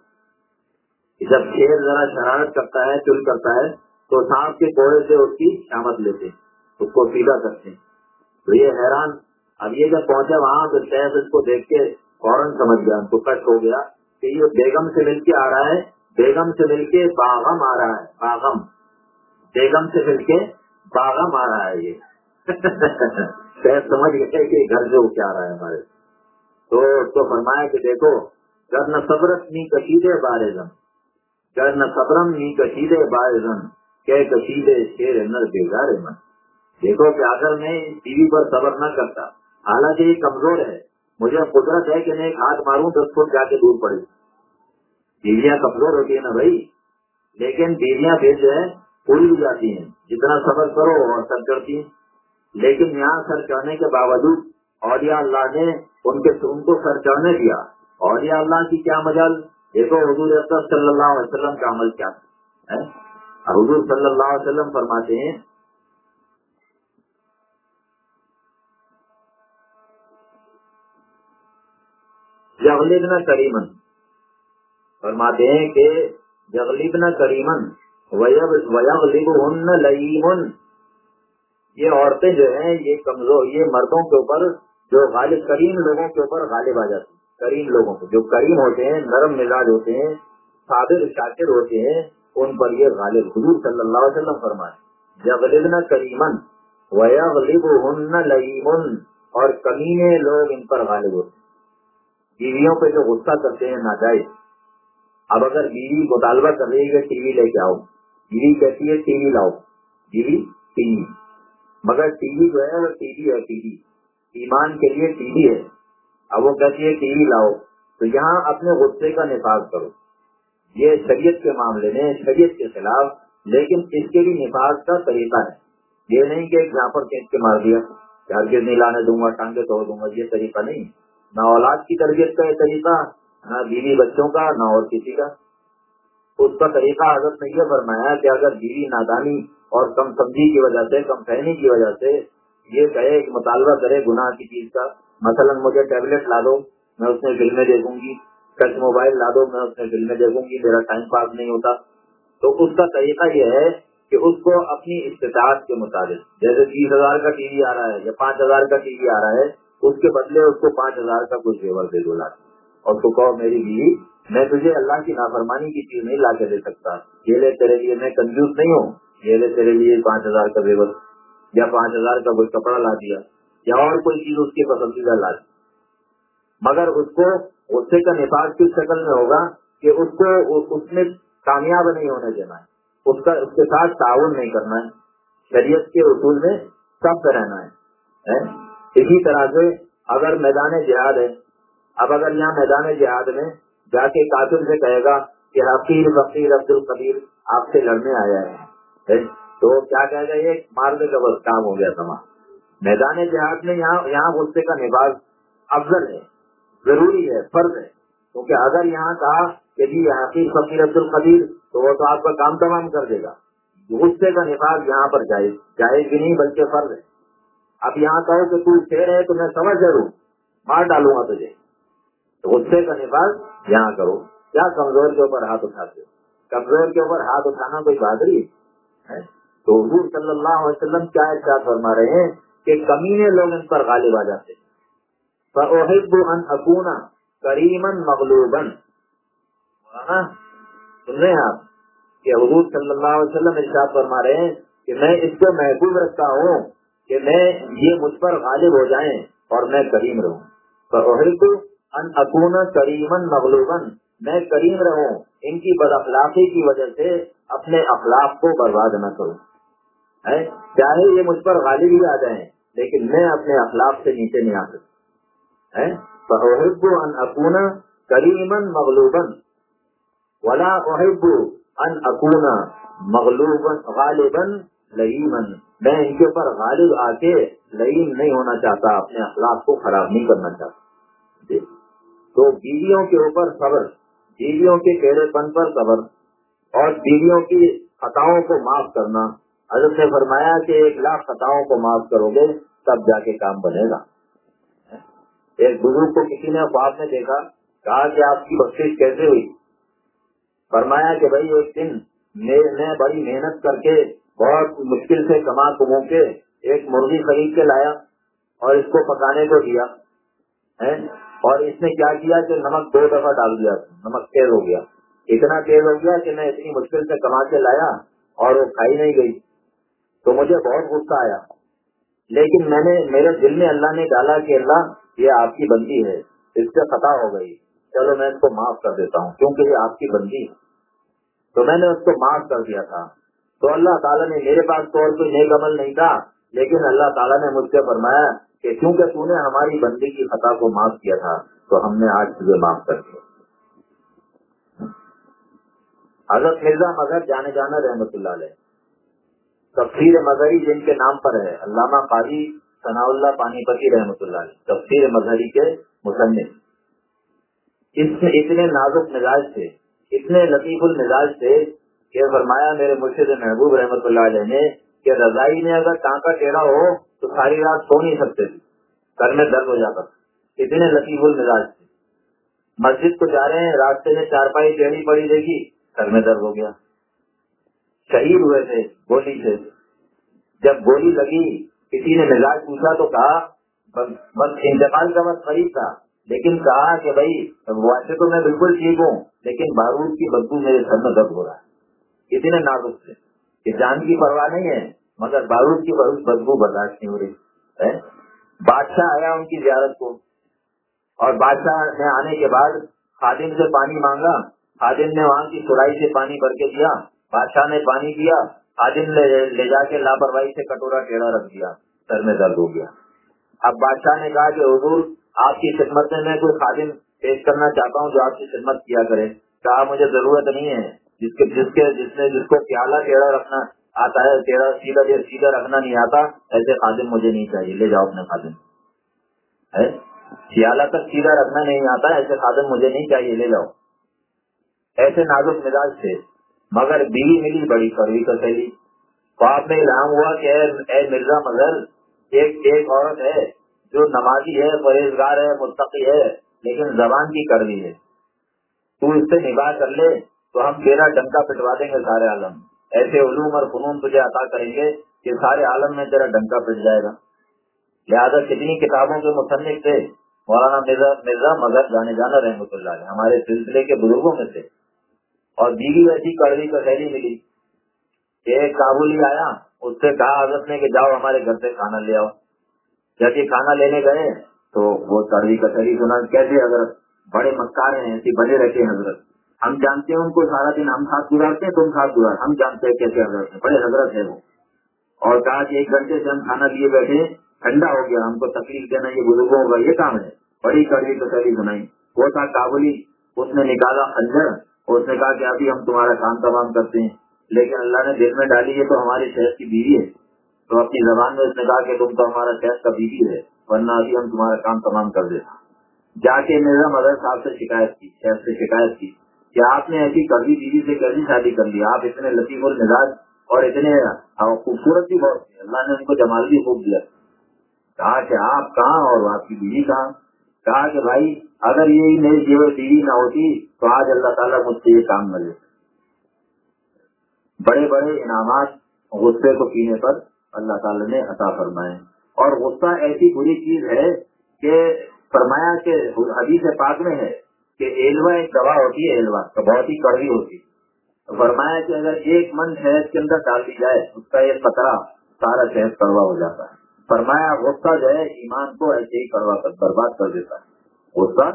جب شیر ذرا شرارت کرتا ہے، چل کرتا ہے، تو سانپ کے کوڑے سے اس کی شامت لیتے اس کو سیدھا کرتے تو یہ حیران اب یہ جب پہنچا وہاں تو شہر اس کو دیکھ کے فوراً سمجھ گیا، ان کو کٹ ہو گیا کہ یہ بیگم سے مل کے آ رہا ہے، بیگم سے مل کے باغم آ رہا ہے، باغم۔ بیگم سے مل کے باغم آ رہا ہے یہ۔ شہر سمجھ گئے کہ گھر سے وہ کیا رہا ہے ہمارے۔ تو اس کو فرمایا کہ دیکھو گر نہ صبرت نہیں کشیدے بارزم گر نہ صبرم نہیں کشیدے بارزم کہ کشیدے شیر نر بےگارے من۔ دیکھو کہ اگر میں ٹی وی پر صبر نہ کرتا۔ حالانکہ یہ کمزور ہے۔ مجھے قدرت ہے کہ میں ایک ہاتھ ماروں دس فٹ جا کے دور پڑی بیویاں کمزور ہوتی ہیں نا بھائی؟ لیکن بیویاں پھر جو ہے پوری بھی جاتی ہیں۔ جتنا صبر کرو اور سر چڑھتی ہیں۔ لیکن یہاں سر چڑھنے کے باوجود اولیاء اللہ نے ان کے ان کو سر چڑھنے دیا۔ اولیاء اللہ کی کیا مجال؟ دیکھو حضور صلی اللہ علیہ وسلم کا عمل کیا ہے؟ حضور صلی اللہ علیہ وسلم فرماتے ہیں جغلبنا کریمن فرماتے ہیں کہ جغلبنا کریمن ویغلبہن لیمن یہ عورتیں جو ہیں، یہ کمزور یہ مردوں کے اوپر جو غالب کریم لوگوں کے اوپر غالب آ جاتی کریم لوگوں کو جو کریم ہوتے ہیں، نرم مزاج ہوتے ہیں صابر شاکر ہوتے ہیں، ان پر یہ غالب۔ حضور صلی اللہ علیہ وسلم فرمائے جغلبنا کریمن ویغلبہن لیمن اور کمینے لوگ ان پر غالب ہوتے ہیں۔ بیویوں پہ جو غصہ کرتے ہیں، ناجائز۔ اب اگر بیوی مطالبہ کر رہی ہے، ٹی وی لے کے آؤ۔ بیوی کہتی ہے، ٹی وی لاؤ۔ بیوی، ٹی وی۔ مگر ٹی وی جو ہے وہ ٹی وی ہے، ٹی وی۔ ایمان کے لیے ٹی وی ہے۔ اب وہ کہتی ہے، ٹی وی لاؤ۔ تو یہاں اپنے غصے کا نفاذ کرو۔ یہ شریعت کے معاملے میں، شریعت کے خلاف، لیکن اس کے بھی نفاذ کا طریقہ ہے۔ یہ نہیں کہ یہاں پر کھینچ کے مار دیا گھر کے نہیں لانے دوں گا، ٹانگے توڑ دوں گا، یہ طریقہ نہیں۔ نہ اولاد کی تربیت کا یہ طریقہ، نہ بیوی بچوں کا، نہ اور کسی کا۔ اس کا طریقہ حضرت نے یہ فرمایا کہ اگر بیوی نادانی اور کم سمجھی کی وجہ سے، کم فہمی کی وجہ سے یہ کہے کہ مطالبہ کرے گناہ کی چیز کا، مثلا مجھے ٹیبلٹ لا دو، میں اس میں فلمیں دیکھوں گی، ٹچ موبائل لا دو، میں اس میں فلمیں دیکھوں گی، میرا ٹائم پاس نہیں ہوتا۔ تو اس کا طریقہ یہ ہے کہ اس کو اپنی استطاعت کے مطابق، جیسے تیس ہزار کا ٹی وی آ رہا ہے یا پانچ ہزار کا ٹی وی آ رہا ہے اس کے بدلے اس کو پانچ ہزار کا کچھ زیور دے دو لا اور تو کہو میری بیوی، میں تجھے اللہ کی نافرمانی کی چیز نہیں لا کے دے سکتا۔ یہ لے تیرے لیے میں کنجوس نہیں ہوں۔ یہ لے تیرے لیے پانچ ہزار کا زیور یا پانچ ہزار کا کوئی کپڑا لا دیا یا اور کوئی چیز اس کی پسندیدہ لا دی۔ مگر اس کو غصے کا نفاذ کس شکل میں ہوگا کہ اس کو اس میں کامیاب نہیں ہونے دینا ہے۔ اس کا اس کے ساتھ تعاون نہیں کرنا ہے۔ شریعت کے اصول میں سب رہنا ہے۔ اسی طرح سے اگر میدان جہاد ہے، اب اگر یہاں میدان جہاد میں جا کے قاتل سے کہے گا کہ حفیظ بقیر عبد القبیر آپ سے لڑنے آیا ہے تو کیا کہے گا؟ یہ مار دے بس کام ہو گیا سما میدان جہاد میں یہاں یہاں غصے کا نفاذ افضل ہے، ضروری ہے، فرض ہے۔ کیونکہ اگر یہاں کہا کہ جی حفیظ فقیر عبد القبیر تو وہ تو آپ کا کام تمام کر دے گا۔ غصے کا نفاذ یہاں پر جائز جائز بھی نہیں بلکہ فرض ہے۔ اب یہاں کہو کہ تو شیر ہے تو میں سمجھ ضرور مار ڈالوں گا تجھے۔ غصے کا نفاذ یہاں کرو۔ کیا کمزور کے اوپر ہاتھ اٹھاتے کمزور کے اوپر ہاتھ اٹھانا کوئی بہادری ہے تو حضور صلی اللہ علیہ وسلم کیا احساس فرما رہے ہیں کہ کمینے لوگ ان پر غالب آ جاتے ان کریمن مغلوبن سن رہے ہیں آپ؟ کہ حضور صلی اللہ علیہ وسلم ارشاد فرما رہے ہیں کہ میں اس کو محبوب رکھتا ہوں۔ کہ میں یہ مجھ پر غالب ہو جائیں اور میں کریم رہوں۔ ان اکون کریمن مغلوبن میں کریم رہوں، ان کی بد اخلاقی کی وجہ سے اپنے اخلاق کو برباد نہ کروں۔ چاہے یہ مجھ پر غالب ہی آ جائیں، لیکن میں اپنے اخلاق سے نیچے نہیں آ سکتا۔ ان کریمن مغلوبن ولا احب ان اکون مغلوبن غالبن لئیمن میں ان کے اوپر غالب آ کے لئیم نہیں ہونا چاہتا، اپنے اخلاق کو خراب نہیں کرنا چاہتا۔ جی۔ تو بیویوں کے اوپر صبر، بیویوں کے کیڑے پن پر صبر اور بیویوں کی خطاؤں کو معاف کرنا۔ حضرت نے فرمایا کہ ایک لاکھ خطاؤں کو معاف کرو گے، تب جا کے کام بنے گا۔ ایک بزرگ کو کسی نے خواب میں دیکھا، کہا کہ آپ کی بخش کیسے ہوئی؟ فرمایا کہ بھائی، ایک دن میں بڑی محنت کر کے بہت مشکل سے کما کمو کے ایک مرغی خرید کے لایا اور اس کو پکانے کو دیا اور اس نے کیا کیا کہ نمک دو دفعہ ڈال دیا، نمک تیز ہو گیا۔ اتنا تیز ہو گیا کہ میں اتنی مشکل سے کما کے لایا اور وہ کھائی نہیں گئی۔ تو مجھے بہت غصہ آیا۔ لیکن میں نے، میرے دل میں اللہ نے ڈالا کہ اللہ، یہ آپ کی بندی ہے۔ اس سے خطا ہو گئی۔ چلو میں اس کو معاف کر دیتا ہوں، کیونکہ یہ آپ کی بندی ہے۔ تو میں نے اس کو معاف کر دیا تھا۔ تو اللہ تعالیٰ نے میرے پاس تو اور کوئی نیک عمل نہیں تھا، لیکن اللہ تعالیٰ نے مجھ سے فرمایا کہ کیونکہ تو نے ہماری بندی کی خطا کو معاف کیا تھا، تو ہم نے آج تجھے معاف کر دیا۔ حضرت مرزا مظہر جانے جانا رحمت اللہ علیہ۔ تفسیر مظہری جن کے نام پر ہے، علامہ قاضی ثناء اللہ پانی پتی رحمت اللہ علیہ، تفسیر مظہری کے مصنف۔ اس میں اتنے نازک مزاج تھے، اتنے لطیف المزاج تھے کہ فرمایا میرے مرشد محبوب رحمت اللہ علیہ نے کہ رضائی میں اگر ٹانکا ٹیڑھا ہو تو ساری رات سو نہیں سکتے تھے۔ گھر میں درد ہو جاتا اتنے لطیف المزاج تھے۔ مسجد کو جا رہے ہیں، راستے میں چار پائی ٹیڑھی پڑی دیکھی گھر میں درد ہو گیا۔ شہید ہوئے تھے، گولی سے۔ جب گولی لگی، کسی نے مزاج پوچھا تو کہا، بس انتقال کا وقت قریب تھا۔ لیکن کہا کہ بھائی ویسے تو میں بالکل ٹھیک ہوں، لیکن بارود کی بدبو میرے سر میں درد ہو رہا ہے۔ اتنے نازک سے کہ جان کی پرواہ نہیں ہے، مگر بارود کی بدبو برداشت نہیں ہو رہی۔ بادشاہ آیا ان کی زیارت کو۔ اور بادشاہ نے آنے کے بعد خادم سے پانی مانگا۔ خادم نے وہاں کی سرائی سے پانی بھر کے دیا۔ بادشاہ نے پانی دیا خادم نے لے جا کے لاپرواہی سے کٹورا ٹیڑھا رکھ دیا۔ سر میں درد ہو گیا۔ اب بادشاہ نے کہا کہ حضور، آپ کی خدمت میں میں کوئی خادم پیش کرنا چاہتا ہوں جو آپ کی خدمت کیا کرے۔ کہا، مجھے ضرورت نہیں ہے۔ جس کے جس کے جس نے جس کو پیالہ ٹیڑھا رکھنا آتا ہے، ٹیڑھا سیدھا سیدھا رکھنا نہیں آتا، ایسے خادم مجھے نہیں چاہیے، لے جاؤ اپنے خادم۔ ہے؟ سیالہ تک سیدھا رکھنا نہیں آتا، ایسے خادم مجھے نہیں چاہیے، لے جاؤ۔ ایسے نازک مزاج تھے۔ مگر بیوی ملی بڑی کڑوی کسیلی تو آپ میں الہام ہوا کہ اے مرزا مگر ایک ایک عورت ہے جو نمازی ہے، پرہیزگار ہے مستقی ہے، لیکن زبان کی کڑوی ہے۔ تو اس سے نگاہ کر لے۔ تو ہم تیرا ڈنکا پٹوا دیں گے سارے عالم۔ ایسے علوم اور فنون تجھے عطا کریں گے کہ سارے عالم میں تیرا ڈنکا پٹ جائے گا۔ لہٰذا کتنی کتابوں کے مصنف تھے، مولانا مرزا مگر جانے جانا رحمۃ اللہ ہمارے سلسلے کے بزرگوں میں تھے اور بیوی ایسی کڑوی کا شہری ملی۔ ایک کابلی آیا، اس سے کہا حضرت نے کہ جاؤ ہمارے گھر سے کھانا لے آؤ۔ جب یہ کھانا لینے گئے تو وہ کڑوی کچہری سنا کیسے حضرت؟ بڑے مکار ہیں ایسے بنے رہتے ہیں حضرت۔ ہم جانتے ہیں ان کو سارا دن ہم ساتھ گزارتے ہیں، تم ساتھ گزار ہم جانتے ہیں کیسے حضرت ہیں، بڑے حضرت ہے وہ۔ اور کہا کہ ایک گھنٹے سے ہم کھانا لیے بیٹھے، ٹھنڈا ہو گیا، ہم کو تکلیف دینا یہ بزرگوں کا یہ کام ہے۔ بڑی کڑوی کچہری سنائی۔ وہ تھا کابلی، اس نے نکالا خنجر، اور اس نے کہا کہ ابھی ہم تمہارا کام تمام کرتے ہیں۔ لیکن اللہ نے دل میں ڈالی ہے تو ہماری شہر کی بیوی ہے۔ تو اپنی زبان میں اس نے کہا کہ تم تو ہمارا شہر کا بیوی ہے، ورنہ ابھی ہم تمہارا کام تمام کر دیتا جا کے میرا مدر صاحب سے شکایت کی شہر سے شکایت کی۔ کہ آپ نے ایسی کڑوی بیوی سے کیسی شادی کر لی، آپ اتنے لطیف المزاج اور اتنے خوبصورت بھی بہت اللہ نے ان کو جمال بھی خوب دیا۔ کہا کہ آپ کہاں اور آپ کی بیوی کہاں؟ کہا کہ بھائی، اگر یہی میری جیو بیوی نہ ہوتی تو آج اللہ تعالیٰ مجھ سے یہ کام نہ لیتے بڑے بڑے انعامات غصے کو پینے پر اللہ تعالیٰ نے عطا فرمائے۔ اور غصہ ایسی بری چیز ہے کہ فرمایا کہ حدیث پاک میں ہے کہ ایلوا ایک دوا ہوتی ہے، ایلوا بہت ہی کڑوی ہوتی ہے۔ فرمایا کہ اگر ایک من شہد کے اندر ڈال دی جائے، اس کا یہ خطرہ سارا شہد کڑوا ہو جاتا ہے۔ فرمایا، غصہ جو ہے، ایمان کو ایسے ہی کڑوا کر برباد کر دیتا ہے۔ غصہ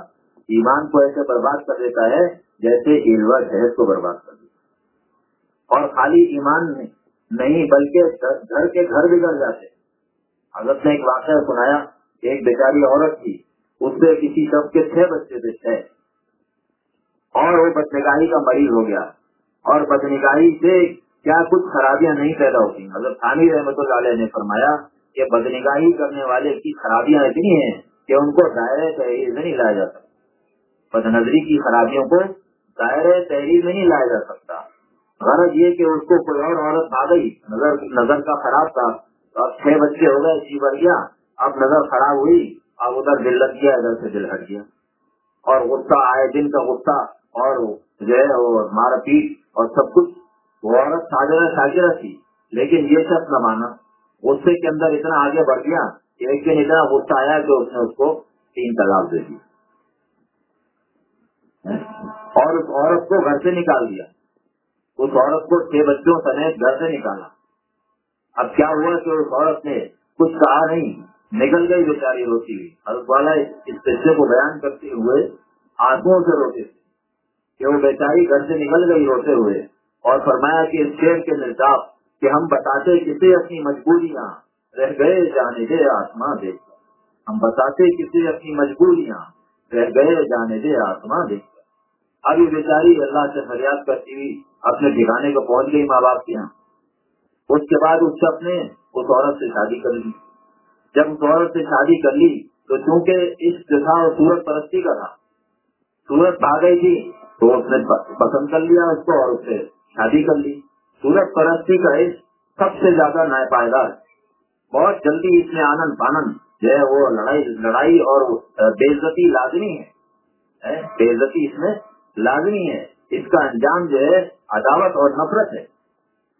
ایمان کو ایسے برباد کر دیتا ہے جیسے ایلوا شہد کو برباد کر دیتا اور خالی ایمان نہیں، بلکہ گھر کے گھر بگڑ جاتے حضرت نے ایک واقعہ سنایا، ایک بیچاری عورت تھی، اس سے کسی شخص کے چھ بچے تھے چھ۔ اور وہ بدنگاہی کا مریض ہو گیا۔ اور بدنگاہی سے کیا کچھ خرابیاں نہیں پیدا ہوتی؟ مطلب ثانی رحمت اللہ علیہ نے فرمایا کہ بدنگاہی کرنے والے کی خرابیاں اتنی ہیں کہ ان کو دائرۂ تحریر میں نہیں لایا جا سکتا۔ بد نظری کی خرابیوں کو دائرۂ تحریر میں نہیں لایا جا سکتا۔ غرض یہ کہ اس کو کوئی اور عورت آ گئی، نظر نظر کا خراب تھا۔ اب چھ بچے ہو گئے جی بڑھ گیا۔ اب نظر خراب ہوئی، اب ادھر دل لگ گیا، ادھر سے دل ہٹ گیا۔ اور غصہ، آئے دن کا غصہ اور جو ہے وہ مارا پیٹ اور سب کچھ، وہ عورت ساجرہ ساجرہ تھی، لیکن یہ سب نہ مانا۔ غصے کے اندر اتنا آگے بڑھ گیا کہ ایک دن اتنا غصہ آیا کہ اس نے اس کو تین طلاق دے دی اور اس عورت کو گھر سے نکال دیا۔ اس عورت کو چھ بچوں سمیت گھر سے نکالا۔ اب کیا ہوا کہ اس عورت نے کچھ کہا نہیں نکل گئی بیچاری روتی ہوئی۔ حضرت والا اس قصے کو بیان کرتے ہوئے آنکھوں سے روتے تھے۔ کہ وہ بیچاری گھر سے نکل گئی روتے ہوئے اور فرمایا کہ اس شیر کے نصاب کہ ہم بتاتے کسے اپنی مجبوریاں، رہ گئے جانے دے آسماں دیکھ ہم بتاتے کسے اپنی مجبوریاں، رہ گئے جانے دے آسماں دیکھ اب یہ بیچاری اللہ سے فریاد کرتی ہوئی اپنے ٹھکانے کو پہنچ گئی ماں باپ کے یہاں۔ اس کے بعد اس شخص نے اس عورت سے شادی کر لی۔ جب اس عورت سے شادی کر لی تو چونکہ اس تھا اور سورت پرستی کا تھا۔ سورت آ گئی تھی۔ تو اس نے پسند کر لیا اس کو اور اس سے شادی کر لی۔ سورت پرستی کا سب سے زیادہ نئے پائیدار بہت جلدی اس میں آنند پانند جو ہے وہ لڑائی لڑائی اور بےزتی لازمی ہے۔ بےزتی اس میں لازمی ہے۔ اس کا انجام جو ہے عداوت اور نفرت ہے۔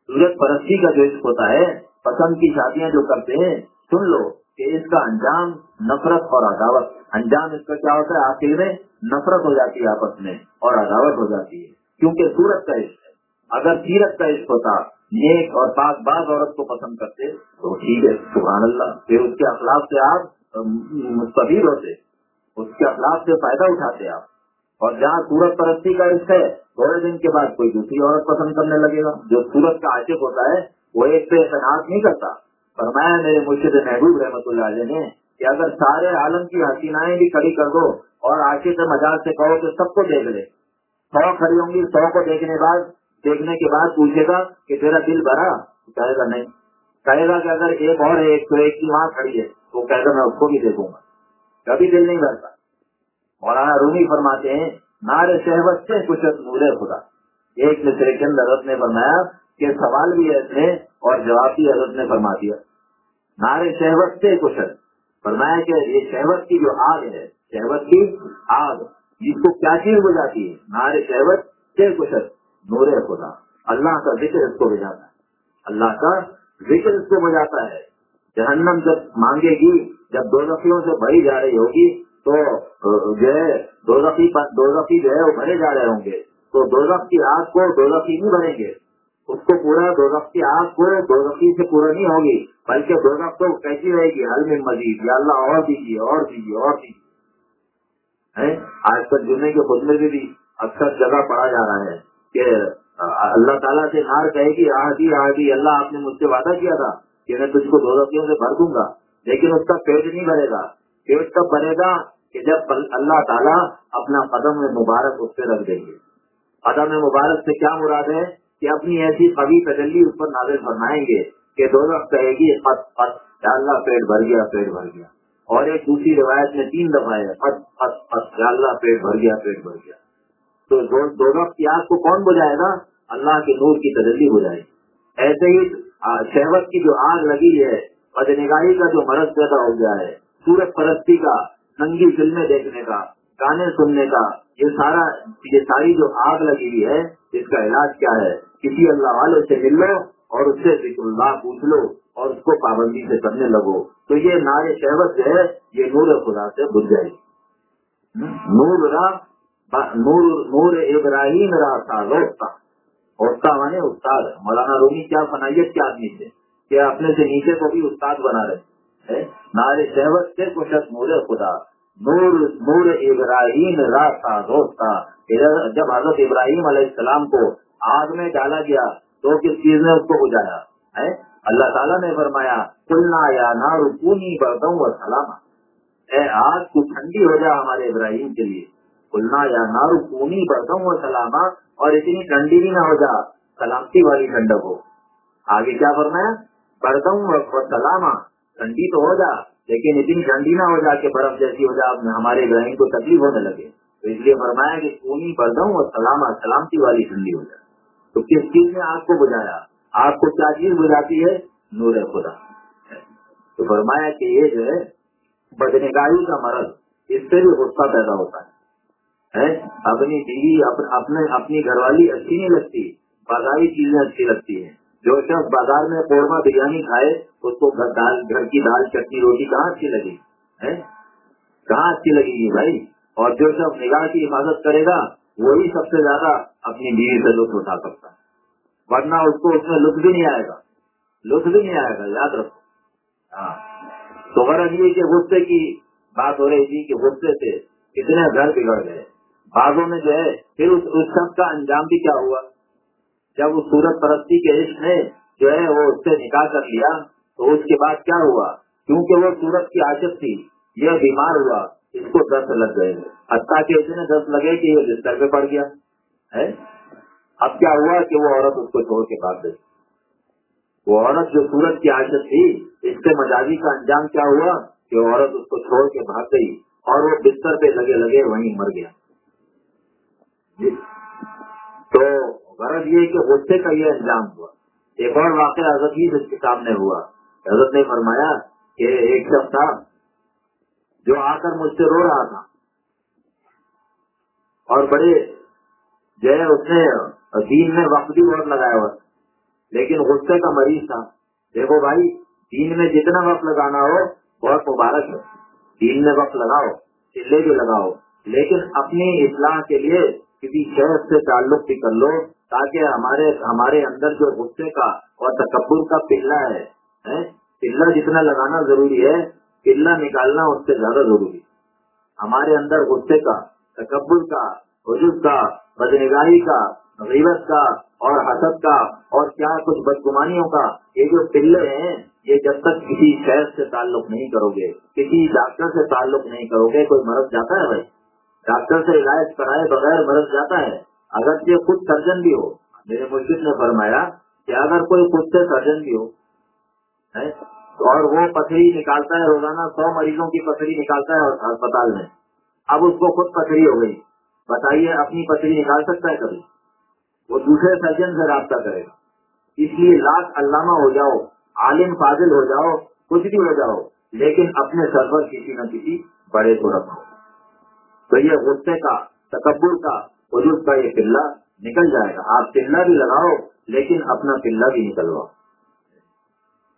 سورت پرستی کا جو عشق ہوتا ہے، پسند کی شادیاں جو کرتے ہیں، سن لو کہ اس کا انجام نفرت اور عداوت انجام اس کا کیا ہوتا ہے؟ آخر میں نفرت ہو جاتی ہے آپس میں اور عداوت ہو جاتی ہے۔ کیونکہ سورت کا عشق ہے۔ اگر سیرت کا عشق ہوتا، نیک اور پاک باز عورت کو پسند کرتے، تو ٹھیک ہے، سبحان اللہ۔ پھر اس کے اخلاق سے آپ مستفید ہوتے، اس کے اخلاق سے فائدہ اٹھاتے آپ۔ اور جہاں سورت پرستی کا عشق ہے، تھوڑے دن کے بعد کوئی دوسری عورت پسند کرنے لگے گا۔ جو سورت کا عاشق ہوتا ہے، وہ ایک پہ اعتناط نہیں کرتا۔ فرمایا میرے مرشد محبوب رحمۃ اللہ علیہ نے کہ اگر سارے عالم کی حسینائیں بھی کھڑی کر دو اور آشے سے مزاج سے کہو کہ سب کو دیکھ لے۔ سو کھڑی ہوں گی، سو کو دیکھنے بعد، دیکھنے کے بعد پوچھے گا کہ تیرا دل بھرا؟ کہے گا نہیں۔ کہے گا کہ اگر ایک اور ہے، ایک تو ایک کی وہاں کھڑی ہے تو کہے گا میں اس کو بھی دیکھوں گا۔ کبھی دل نہیں بھرتا۔ مولانا رومی فرماتے ہیں نارے شہبت سے کچھ نورے خدا۔ ایک مصرے کے اندر حضرت نے فرمایا کہ سوال بھی ایسے اور جواب بھی حضرت نے فرما دیا۔ نارے شہوت سے کشل فرمایا کہ یہ شہوت کی جو آگ ہے، شہوت کی آگ، جس کو کیا چیز بجاتی ہے نارے شہوت سے کشل نور خدا۔ اللہ کا ذکر اس کو بجاتا ہے۔ اللہ کا ذکر اس کو بجاتا ہے۔ جہنم جب مانگے گی، جب دو رفیوں سے بھری جا رہی ہوگی، تو جو ہے، دو رفی دو رفی جو ہے، وہ بھرے جا رہے ہوں گے۔ تو دو کی آگ کو دو رفی نہیں بھریں گے۔ اس کو پورا دو کی آگ کو دو سے پورا نہیں ہوگی، بلکہ دو تو کیسی رہے گی؟ حل میں مزید۔ یا اللہ اور دیجیے اور دیجیے اور دیجیے۔ آج کل جمعے کے خود میں بھی اکثر جگہ پڑا جا رہا ہے کہ اللہ تعالیٰ سے نار کہے گی آدھی آدھی اللہ آپ نے مجھ سے وعدہ کیا تھا کہ میں تجھ کو دو رقیوں سے بھر دوں گا۔ لیکن اس کا پیٹ نہیں بھرے گا۔ پیٹ کب بھرے گا کہ جب اللہ تعالیٰ اپنا قدم میں مبارک اس پہ رکھ دیں گے۔ قدم مبارک سے کیا مراد ہے؟ کہ اپنی ایسی قوی تجلی اس پر نازل فرمائیں گے کہ دو رقط کہے گی پت پت اللہ پیٹ بھر گیا، پیٹ بھر گیا۔ اور ایک دوسری روایت میں تین دفعہ ہے پت پت پت اللہ پیٹ بھر گیا، پیٹ بھر گیا۔ تو دونوں کی آگ کو کون بجائے گا؟ اللہ کے نور کی تجلی ہو جائے گی۔ ایسے ہی شہوت کی جو آگ لگی ہے بدنگاہی کا جو مرض پیدا ہو گیا ہے، سورج پرستی کا، ننگی فلمیں دیکھنے کا، گانے سننے کا، یہ سارا، یہ ساری جو آگ لگی ہوئی ہے اس کا علاج کیا ہے؟ کسی اللہ والے سے مل لو اور اس سے ذکر اللہ پوچھ لو اور اس کو پابندی سے کرنے لگو۔ تو یہ نارے شہوت جو ہے، یہ نور خدا سے بج جائے گی۔ نور نور نور ابراہیم راستہ روکتا ہوتا مانے استاد۔ مولانا رومی کیا فنائیت کے آدمی تھے کہ اپنے سے نیچے کو بھی استاد بنا رہے۔ نارے شہوت سے کچھ نور خدا۔ نور نور ابراہیم راستہ دوستا جب حضرت ابراہیم علیہ السلام کو آگ میں ڈالا گیا، تو کس چیز نے اس کو بجایا اللہ تعالیٰ نے فرمایا کلنا یا نار پونی بردوں و سلامہ اے آگ تو ٹھنڈی ہو جا ہمارے ابراہیم کے لیے۔ کلنا یا نارو پونی برتوں و سلاما، اور اتنی ٹھنڈی بھی نہ ہو جا، سلامتی والی ٹھنڈک ہو۔ آگے کیا فرمایا؟ برتوں و سلاما، ٹھنڈی تو ہو جا۔ لیکن اتنی ٹھنڈی نہ ہو جا کہ برف جیسی ہو جا ہمارے ابراہیم کو تکلیف ہونے لگے۔ تو اس لیے فرمایا کہ پونی بردوں اور سلاما سلامتی والی ٹھنڈی ہو جائے۔ تو کس چیز نے آگ کو بجایا آگ کو کیا چیز بجاتی ہے؟ نور خدا۔ تو فرمایا کہ یہ جو ہے، بدنگاہی کا مرض، اس سے بھی غصہ پیدا ہوتا ہے۔ اپنی بیوی، اپنے اپنی گھر والی اچھی نہیں لگتی بازاری چیزیں اچھی لگتی ہیں۔ جو شخص بازار میں قورمہ بریانی کھائے، اس کو گھر کی دال، چٹنی، روٹی، کہاں اچھی لگی کہاں اچھی لگے گی بھائی؟ اور جو شخص نگاہ کی حفاظت کرے گا، وہی سب سے زیادہ اپنی بیوی سے لطف اٹھا سکتا ہے۔ ورنہ اس کو اس میں لطف بھی نہیں آئے گا۔ لطف بھی نہیں آئے گا، یاد رکھو۔ ہاں۔ تو غرض یہ کہ غصے کی بات ہو رہی تھی کہ غصے سے کتنے گھر بگڑ گئے۔ بعضوں میں جو ہے، پھر اس شخص کا انجام بھی کیا ہوا؟ جب اس سورت پرستی کے عشق نے جو ہے وہ اس سے نکاح کر لیا، تو اس کے بعد کیا ہوا؟ کیونکہ وہ سورت کی عاشق تھی، یہ بیمار ہوا، اس کو دست لگ گئے۔ حتیٰ کہ اتنے دست لگے کہ یہ بستر پہ پڑ گیا، ہے؟ اب کیا ہوا کہ وہ عورت اس کو چھوڑ کے بھاگ گئی؟ وہ عورت جو سورت کی عاشق تھی، اس سے مجازی کا انجام کیا ہوا کہ وہ عورت اس کو چھوڑ کے بھاگ گئی اور وہ بستر پہ لگے لگے وہیں مر گیا۔ جی۔ تو غرض یہ کہ غصے کا یہ انجام ہوا۔ ایک اور واقعہ حضرت ہی اس کے سامنے ہوا۔ حضرت نے فرمایا کہ ایک شخص تھا جو آ کر مجھ سے رو رہا تھا۔ اور بڑے جو ہے اس نے دین میں وقت بھی بہت لگایا ہوا لیکن غصے کا مریض تھا۔ دیکھو بھائی، دین میں جتنا وقت لگانا ہو، بہت مبارک ہے۔ دین میں وقت لگاؤ، چلے بھی لگاؤ۔ لیکن اپنی اصلاح کے لیے کسی شہر سے تعلق بھی کر لو تاکہ ہمارے ہمارے اندر جو غصے کا اور تکبر کا پلہ ہے پلہ جتنا لگانا ضروری ہے، پلہ نکالنا اس سے زیادہ ضروری ہمارے اندر غصے کا، تکبر کا وجود کا، بدنگاہی کا، غیبت کا اور حسد کا اور کیا کچھ بدگمانیوں کا، یہ جو پلے ہیں، یہ جب تک کسی شہر سے تعلق نہیں کرو گے، کسی ڈاکٹر سے تعلق نہیں کرو گے، کوئی مرض جاتا ہے بھائی؟ ڈاکٹر سے علاج کرائے بغیر مرض جاتا ہے۔ اگر یہ خود سرجن بھی ہو۔ میرے مرشد نے فرمایا کہ اگر کوئی خود سے سرجن بھی ہو اور وہ پتھری نکالتا ہے، روزانہ سو مریضوں کی پتھری نکالتا ہے اسپتال میں۔ اب اس کو خود پتھری ہو گئی۔ بتائیے، اپنی پتھری نکال سکتا ہے کبھی؟ وہ دوسرے سرجن سے رابطہ کرے گا۔ اس لیے لاکھ علامہ ہو جاؤ، عالم فاضل ہو جاؤ، کچھ بھی ہو جاؤ، لیکن اپنے سر پر کسی نہ کسی بڑے کو رکھو۔ تو یہ غصے کا، تکبر کا وجود کا یہ پلہ نکل جائے گا۔ آپ پلہ بھی لگاؤ، لیکن اپنا پلہ بھی نکلواؤ۔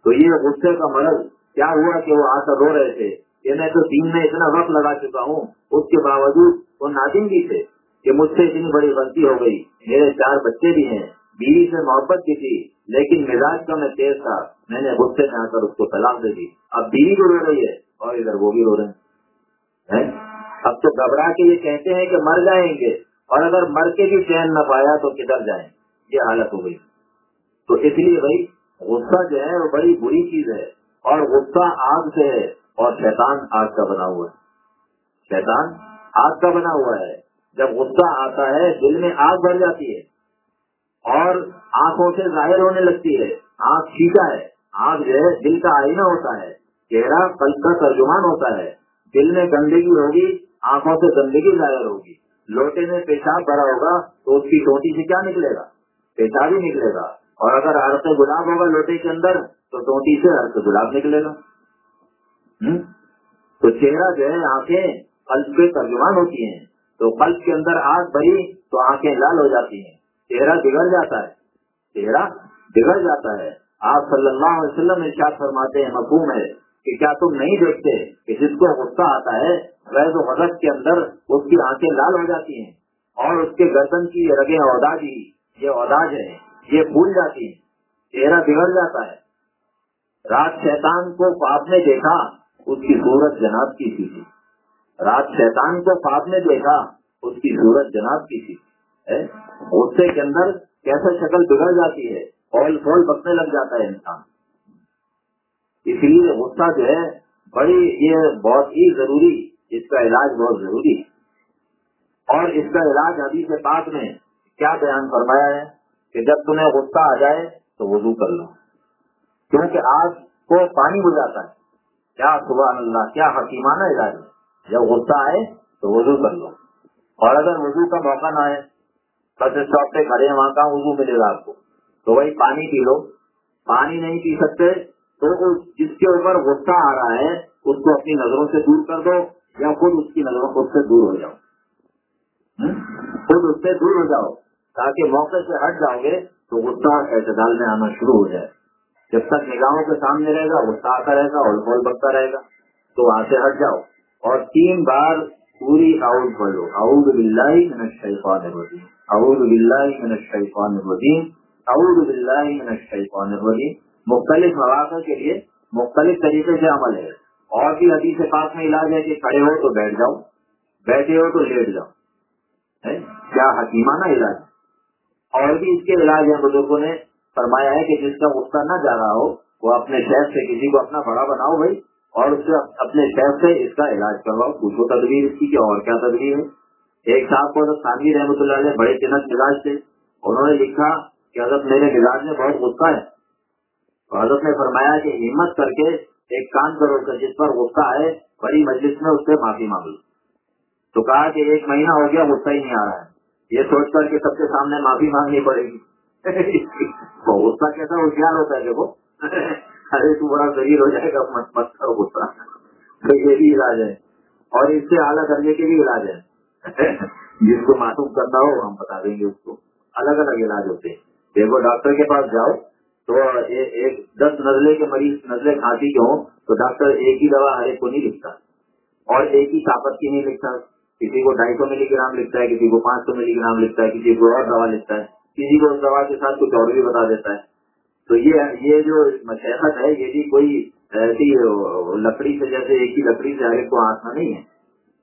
تو یہ غصے کا مرض کیا ہوا کہ وہ آ کر رو رہے تھے؟ کہ میں تو دین میں اتنا وقت لگا چکا ہوں۔ اس کے باوجود وہ نادم بھی تھے کہ مجھ سے اتنی بڑی غلطی ہو گئی۔ میرے چار بچے بھی ہیں۔ بیوی سے محبت کی تھی، لیکن مزاج کا میں تیز تھا۔ میں نے غصے میں آ کر اس کو طلاق دے دی۔ اب بیوی بھی رو رہی ہے اور ادھر وہ بھی رو رہے ہیں؟ اب تو گھبرا کے یہ کہتے ہیں کہ مر جائیں گے اور اگر مر کے بھی چین نہ پایا تو کدھر جائیں؟ یہ حالت ہو گئی۔ تو اس لیے بھائی، غصہ جو ہے وہ بڑی بری چیز ہے اور غصہ آگ سے ہے اور شیطان آگ کا بنا ہوا ہے۔ شیطان آگ کا بنا ہوا ہے۔ جب غصہ آتا ہے، دل میں آگ بھر جاتی ہے اور آنکھوں سے ظاہر ہونے لگتی ہے۔ آنکھ چیٹا ہے۔ آنکھ جو ہے، دل کا آئینہ ہوتا ہے۔ چہرہ قلب کا ترجمان ہوتا ہے۔ دل میں گندگی ہوگی آنکھوں سے گندگی ظاہر ہوگی۔ لوٹے میں پیشاب بھرا ہوگا تو اس کی ٹوٹی سے کیا نکلے گا؟ پیشاب ہی نکلے گا۔ اور اگر ہر گلاب ہوگا لوٹے کے اندر تو ٹوٹی سے ہر گلاب نکلے گا۔ تو چہرہ جو ہے، آنکھیں قلب کے ترجمان ہوتی ہیں۔ تو قلب کے اندر آگ بھری تو آنکھیں لال ہو جاتی ہیں۔ چہرہ بگڑ جاتا ہے۔ چہرہ بگڑ جاتا ہے۔ آپ صلی اللہ علیہ وسلم ارشاد فرماتے ہیں، مفہوم ہے کہ کیا تم نہیں دیکھتے کہ جس کو غصہ آتا ہے غیر و غذب کے اندر اس کی آنکھیں لال ہو جاتی ہیں اور اس کے گردن کی رگیں اوداجی یہ اوداج ہے یہ بھول جاتی ہیں، چہرہ بگڑ جاتا ہے۔ رات شیطان کو پاپ نے دیکھا، اس کی صورت جناب کی تھی۔ رات شیطان کو پاپ نے دیکھا، اس کی صورت جناب کی تھی۔ غصے کے اندر کیسے شکل بگڑ جاتی ہے فول فول بکنے لگ جاتا ہے انسان۔ اس لیے غصہ جو ہے، بڑی یہ بہت ہی ضروری اس کا علاج بہت ضروری ہے۔ اور اس کا علاج ابھی سے بعد میں کیا بیان فرمایا ہے کہ جب تمہیں غصہ آ جائے تو وضو کر لو۔ کیونکہ آج کو پانی بجاتا ہے۔ کیا سبحان اللہ، کیا حکیمانہ علاج ہے۔ جب غصہ آئے تو وضو کر لو۔ اور اگر وضو کا موقع نہ آئے، بس اسٹاپ پہ کھڑے وہاں کا وضو ملے گا آپ کو؟ تو وہی پانی پی لو۔ پانی نہیں پی سکتے تو جس کے اوپر غصہ آ رہا ہے، اس کو اپنی نظروں سے دور کر دو۔ یا خود اس کی نظروں خود سے دور ہو جاؤ۔ خود اس سے دور ہو جاؤ۔ تاکہ موقع سے ہٹ جاؤ گے تو غصہ اعتدال میں آنا شروع ہو جائے۔ جب تک نگاہوں کے سامنے رہے گا، غصہ آتا رہے گا، اور بول بڑھتا رہے گا، تو وہاں سے ہٹ جاؤ۔ اور تین بار پوری آؤٹ بولو۔ اعوذ باللہ من الشیطان الرجیم۔ اعوذ باللہ من الشیطان الرجیم۔ اعوذ باللہ من الشیطان الرجیم۔ مختلف مواقع کے لیے مختلف طریقے سے عمل ہے۔ اور بھی حدیث پاس میں علاج ہے کہ کھڑے ہو تو بیٹھ جاؤ، بیٹھے ہو تو لیٹ جاؤ کیا حکیمانہ علاج اور بھی اس کے علاج ہیں، بزرگوں نے فرمایا ہے کہ جس کا غصہ نہ جا رہا ہو، وہ اپنے شہر سے کسی کو اپنا بڑا بناؤ بھائی، اور اس سے اپنے شہر سے اس کا علاج کرواؤ۔ پوچھو تدبیر اس کی کہ اور کیا تدبیر ہے؟ ایک صاحب کو حضرت رحمۃ اللہ علیہ بڑے جنت مزاج تھے۔ انہوں نے لکھا کہ حضرت میرے مزاج میں بہت غصہ ہے۔ حضرت نے فرمایا کہ ہمت کر کے ایک کام کرو کہ جس پر غصہ ہے بڑی مجلس میں اس سے معافی مانگ لو تو کہا کہ ایک مہینہ ہو گیا، غصہ ہی نہیں آ رہا ہے۔ یہ سوچ کر کے سب کے سامنے معافی مانگنی پڑے گی۔ غصہ کیسا ہوشیار ہوتا ہے دیکھو ارے تو بڑا ذریع ہو جائے گا، مت کرو غصہ۔ تو یہ بھی علاج ہے۔ اور اس سے اعلیٰ کرنے کے بھی علاج ہے جس کو معصوم کرنا ہو، ہم بتا دیں گے اس کو۔ الگ الگ علاج ہوتے ہیں۔ دیکھو، ڈاکٹر کے پاس جاؤ۔ تو ایک دس نزلے کے مریض نزلے کھانسی کے ہوں تو ڈاکٹر ایک ہی دوا ہر ایک کو نہیں لکھتا۔ اور ایک ہی طاقت کی نہیں لکھتا۔ کسی کو ڈھائی سو ملی گرام لکھتا ہے، کسی کو پانچ سو ملی گرام لکھتا ہے، کسی کو اور دوا لکھتا ہے۔ کسی کو اس دوا کے ساتھ کچھ اور بھی بتا دیتا ہے۔ تو یہ یہ جو مشحت ہے، یہ بھی کوئی ایسی لکڑی سے، جیسے ایک ہی لکڑی سے ہر ایک کو آنکھنا نہیں ہے۔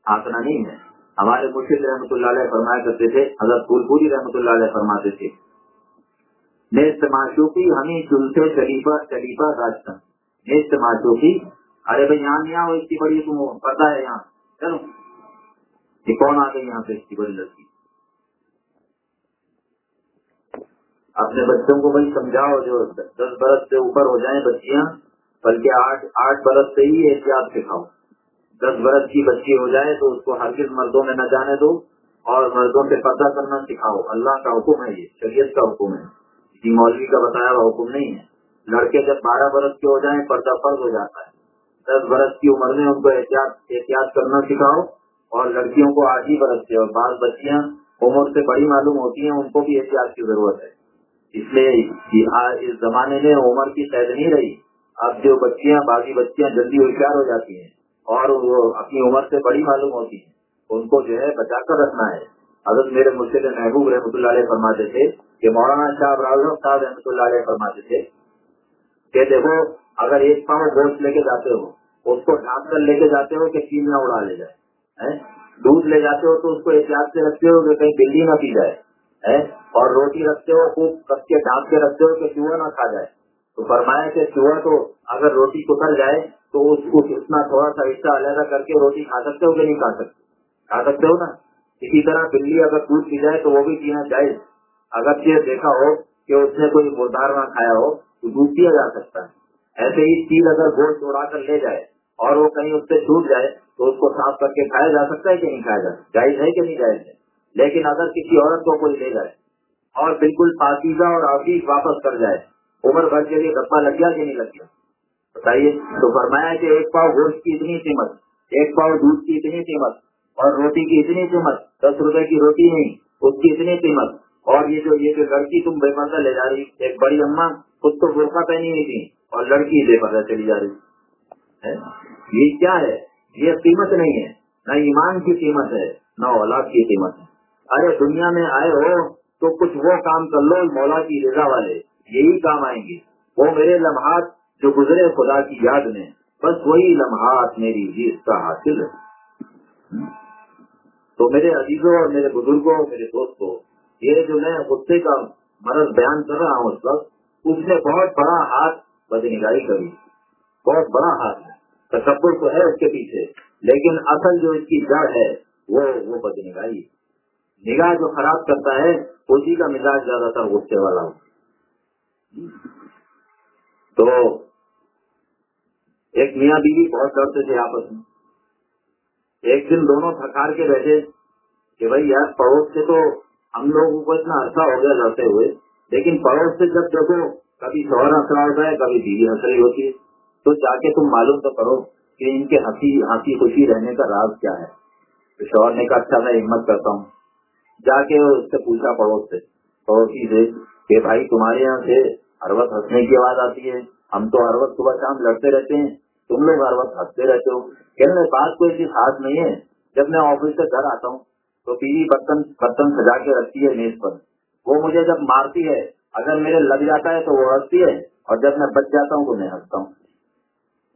آنکھنا نہیں ہے۔ ہمارے مرشد رحمۃ اللہ علیہ فرمایا کرتے تھے اگر پھول پوری رحمۃ اللہ علیہ فرماتے تھے۔ نیست معشوقی ہمیں جلتے چلیفا چلیفا راجستھان نیست معشوقی ارے بھائی، یہاں نہیں آؤ، اس کی بڑی تم پتا ہے یہاں۔ چلو۔ یہ کون آ گئی یہاں پہ اس کی بڑی لڑکی؟ اپنے بچوں کو بھائی سمجھاؤ، جو دس برس سے اوپر ہو جائیں بچیاں، بلکہ آٹھ آٹھ برس سے ہی احتیاط سکھاؤ دس برس کی بچی ہو جائے تو اس کو ہر کس مردوں میں نہ جانے دو، اور مردوں سے پردہ کرنا سکھاؤ۔ اللہ کا حکم ہے یہ، شریعت کا حکم ہے۔ کسی مولوی کا بتایا ہوا حکم نہیں ہے۔ لڑکے جب بارہ برس کے ہو جائیں، پردہ فرض ہو جاتا ہے۔ دس برس کی عمر میں ان کو احتیاط احتیاط کرنا سکھاؤ اور لڑکیوں کو آٹھ ہی برس سے اور بعض بچیاں عمر سے بڑی معلوم ہوتی ہیں، ان کو بھی احتیاط کی ضرورت ہے۔ اس لیے اس زمانے میں عمر کی قید نہیں رہی۔ اب جو بچیاں، باقی بچیاں جلدی ہوشیار ہو جاتی ہیں اور وہ اپنی عمر سے بڑی معلوم ہوتی ہے ان کو جو ہے بچا کر رکھنا ہے۔ حضرت میرے مرشد محبوب رحمۃ اللہ علیہ فرماتے تھے کہ مولانا شاہ صاحب رحمۃ اللہ علیہ فرماتے تھے کہ دیکھو، اگر ایک پاؤ گوشت لے کے جاتے ہو، اس کو ڈھانپ کر لے کے جاتے ہو کہ چین نہ اڑا لے جائے دودھ لے جاتے ہو تو اس کو احتیاط سے رکھتے ہو کہ کہیں بلی نہ پی جائے اور روٹی رکھتے ہو، خوب کس کے ڈھانپ کے رکھتے ہو کہ چوہا نہ کھا جائے۔ تو فرمایا کہ چوہا تو اگر روٹی کتر جائے تو اس کو اتنا تھوڑا سا حصہ علیحدہ کر کے روٹی کھا سکتے ہو کہ نہیں کھا سکتے؟ کھا سکتے ہو نا؟ اسی طرح بلی اگر دودھ پی جائے تو وہ بھی پینا چاہیے اگر یہ دیکھا ہو کہ اس نے کوئی مردار نہ کھایا ہو تو دودھ پیا جا سکتا ہے۔ ایسے ہی چیز اگر گوشت اڑا کر لے جائے اور وہ کہیں اس سے چھوٹ جائے تو اس کو صاف کر کے کھایا جا سکتا ہے کہ نہیں کھایا جا جائز ہے کہ نہیں جائز ہے؟ لیکن اگر کسی عورت کو کوئی لے جائے اور بالکل پاکیزہ اور آفیس واپس کر جائے، عمر بھر کے لیے ڈبا لگ گیا کہ نہیں لگ گیا؟ بتائیے، تو فرمایا کہ ایک پاؤ گوشت کی اتنی قیمت، ایک پاؤ دودھ کی اتنی قیمت اور روٹی کی اتنی قیمت، دس روپے کی روٹی نہیں، اس کی اتنی قیمت۔ اور یہ جو یہ جو لڑکی تم بے پردہ لے جا رہی ایک بڑی اما خود تو برقع پہنی ہوئی تھی اور لڑکی بے پردہ چلی جا رہی۔ یہ کیا ہے؟ یہ قیمت نہیں ہے۔ نہ ایمان کی قیمت ہے، نہ اولاد کی قیمت ہے۔ ارے دنیا میں آئے ہو تو کچھ وہ کام کر لو، مولا کی رضا والے۔ یہی کام آئیں گے۔ وہ میرے لمحات جو گزرے خدا کی یاد میں۔ بس وہی لمحات میری جیت کا حاصل ہے۔ تو میرے عزیزوں اور میرے بزرگوں، میرے دوستوں یہ جو میں غصے کا مرض بیان کر رہا ہوں اس وقت، اس میں بہت بڑا ہاتھ بدنگاہی کری۔ بہت بڑا ہاتھ ہے۔ تصور تو ہے اس کے پیچھے، لیکن اصل جو اس کی جڑ ہے، وہ وہ بد نگاہی نگاہ جو خراب کرتا ہے، اسی کا مزاج زیادہ تر غصے والا ہو تو ایک میاں بیوی بہت ڈرتے تھے آپس میں۔ ایک دن دونوں تھکار کے بیٹھے کہ بھائی یار، پڑوس سے تو ہم لوگوں کو اتنا عرصہ ہو گیا لڑتے ہوئے، لیکن پڑوس سے جب دیکھو، کبھی شوہر ہنسرا ہوتا ہے، کبھی بیوی ہنس رہی ہوتی ہے۔ تو جا کے تم معلوم تو کرو کہ ان کے ہنسی ہنسی خوشی رہنے کا راز کیا ہے۔ شوہر نے کہا اچھا میں ہمت کرتا ہوں۔ جا کے اس سے پوچھا پڑوس سے، پڑوسی سے کہ بھائی، تمہارے یہاں سے ہر وقت ہنسنے کی آواز آتی ہے۔ ہم تو ہر وقت صبح شام لڑتے رہتے ہیں۔ تم لوگ ہر وقت ہنستے رہتے ہو۔ کہنے بات کوئی ایسی خاص نہیں ہے۔ جب میں آفس سے گھر آتا ہوں تو بیوی برتن برتن سجا کے رکھتی ہے میز پر۔ وہ مجھے جب مارتی ہے، اگر میرے لگ جاتا ہے تو وہ ہنستی ہے، اور جب میں بچ جاتا ہوں تو میں ہنستا ہوں۔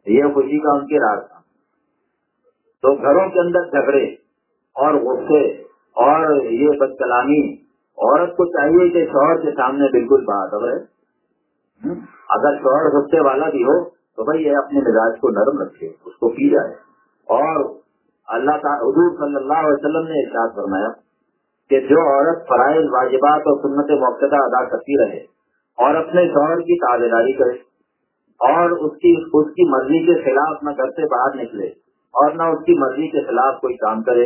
یہ خوشی کا ان کے راز تھا۔ تو گھروں کے اندر جھگڑے اور غصے اور یہ بد کلامی عورت کو چاہیے کہ شوہر کے سامنے بالکل بات ہے اگر شوہر غصے والا بھی ہو تو بھائی یہ اپنے مزاج کو نرم رکھے، اس کو پی جائے۔ اور اللہ تعالیٰ حضور صلی اللہ علیہ وسلم نے ارشاد فرمایا کہ جو عورت فرائض، واجبات اور سنت موقع ادا کرتی رہے اور اپنے شوہر کی تابے داری کرے اور اس کی اس کی مرضی کے خلاف نہ گھر سے باہر نکلے اور نہ اس کی مرضی کے خلاف کوئی کام کرے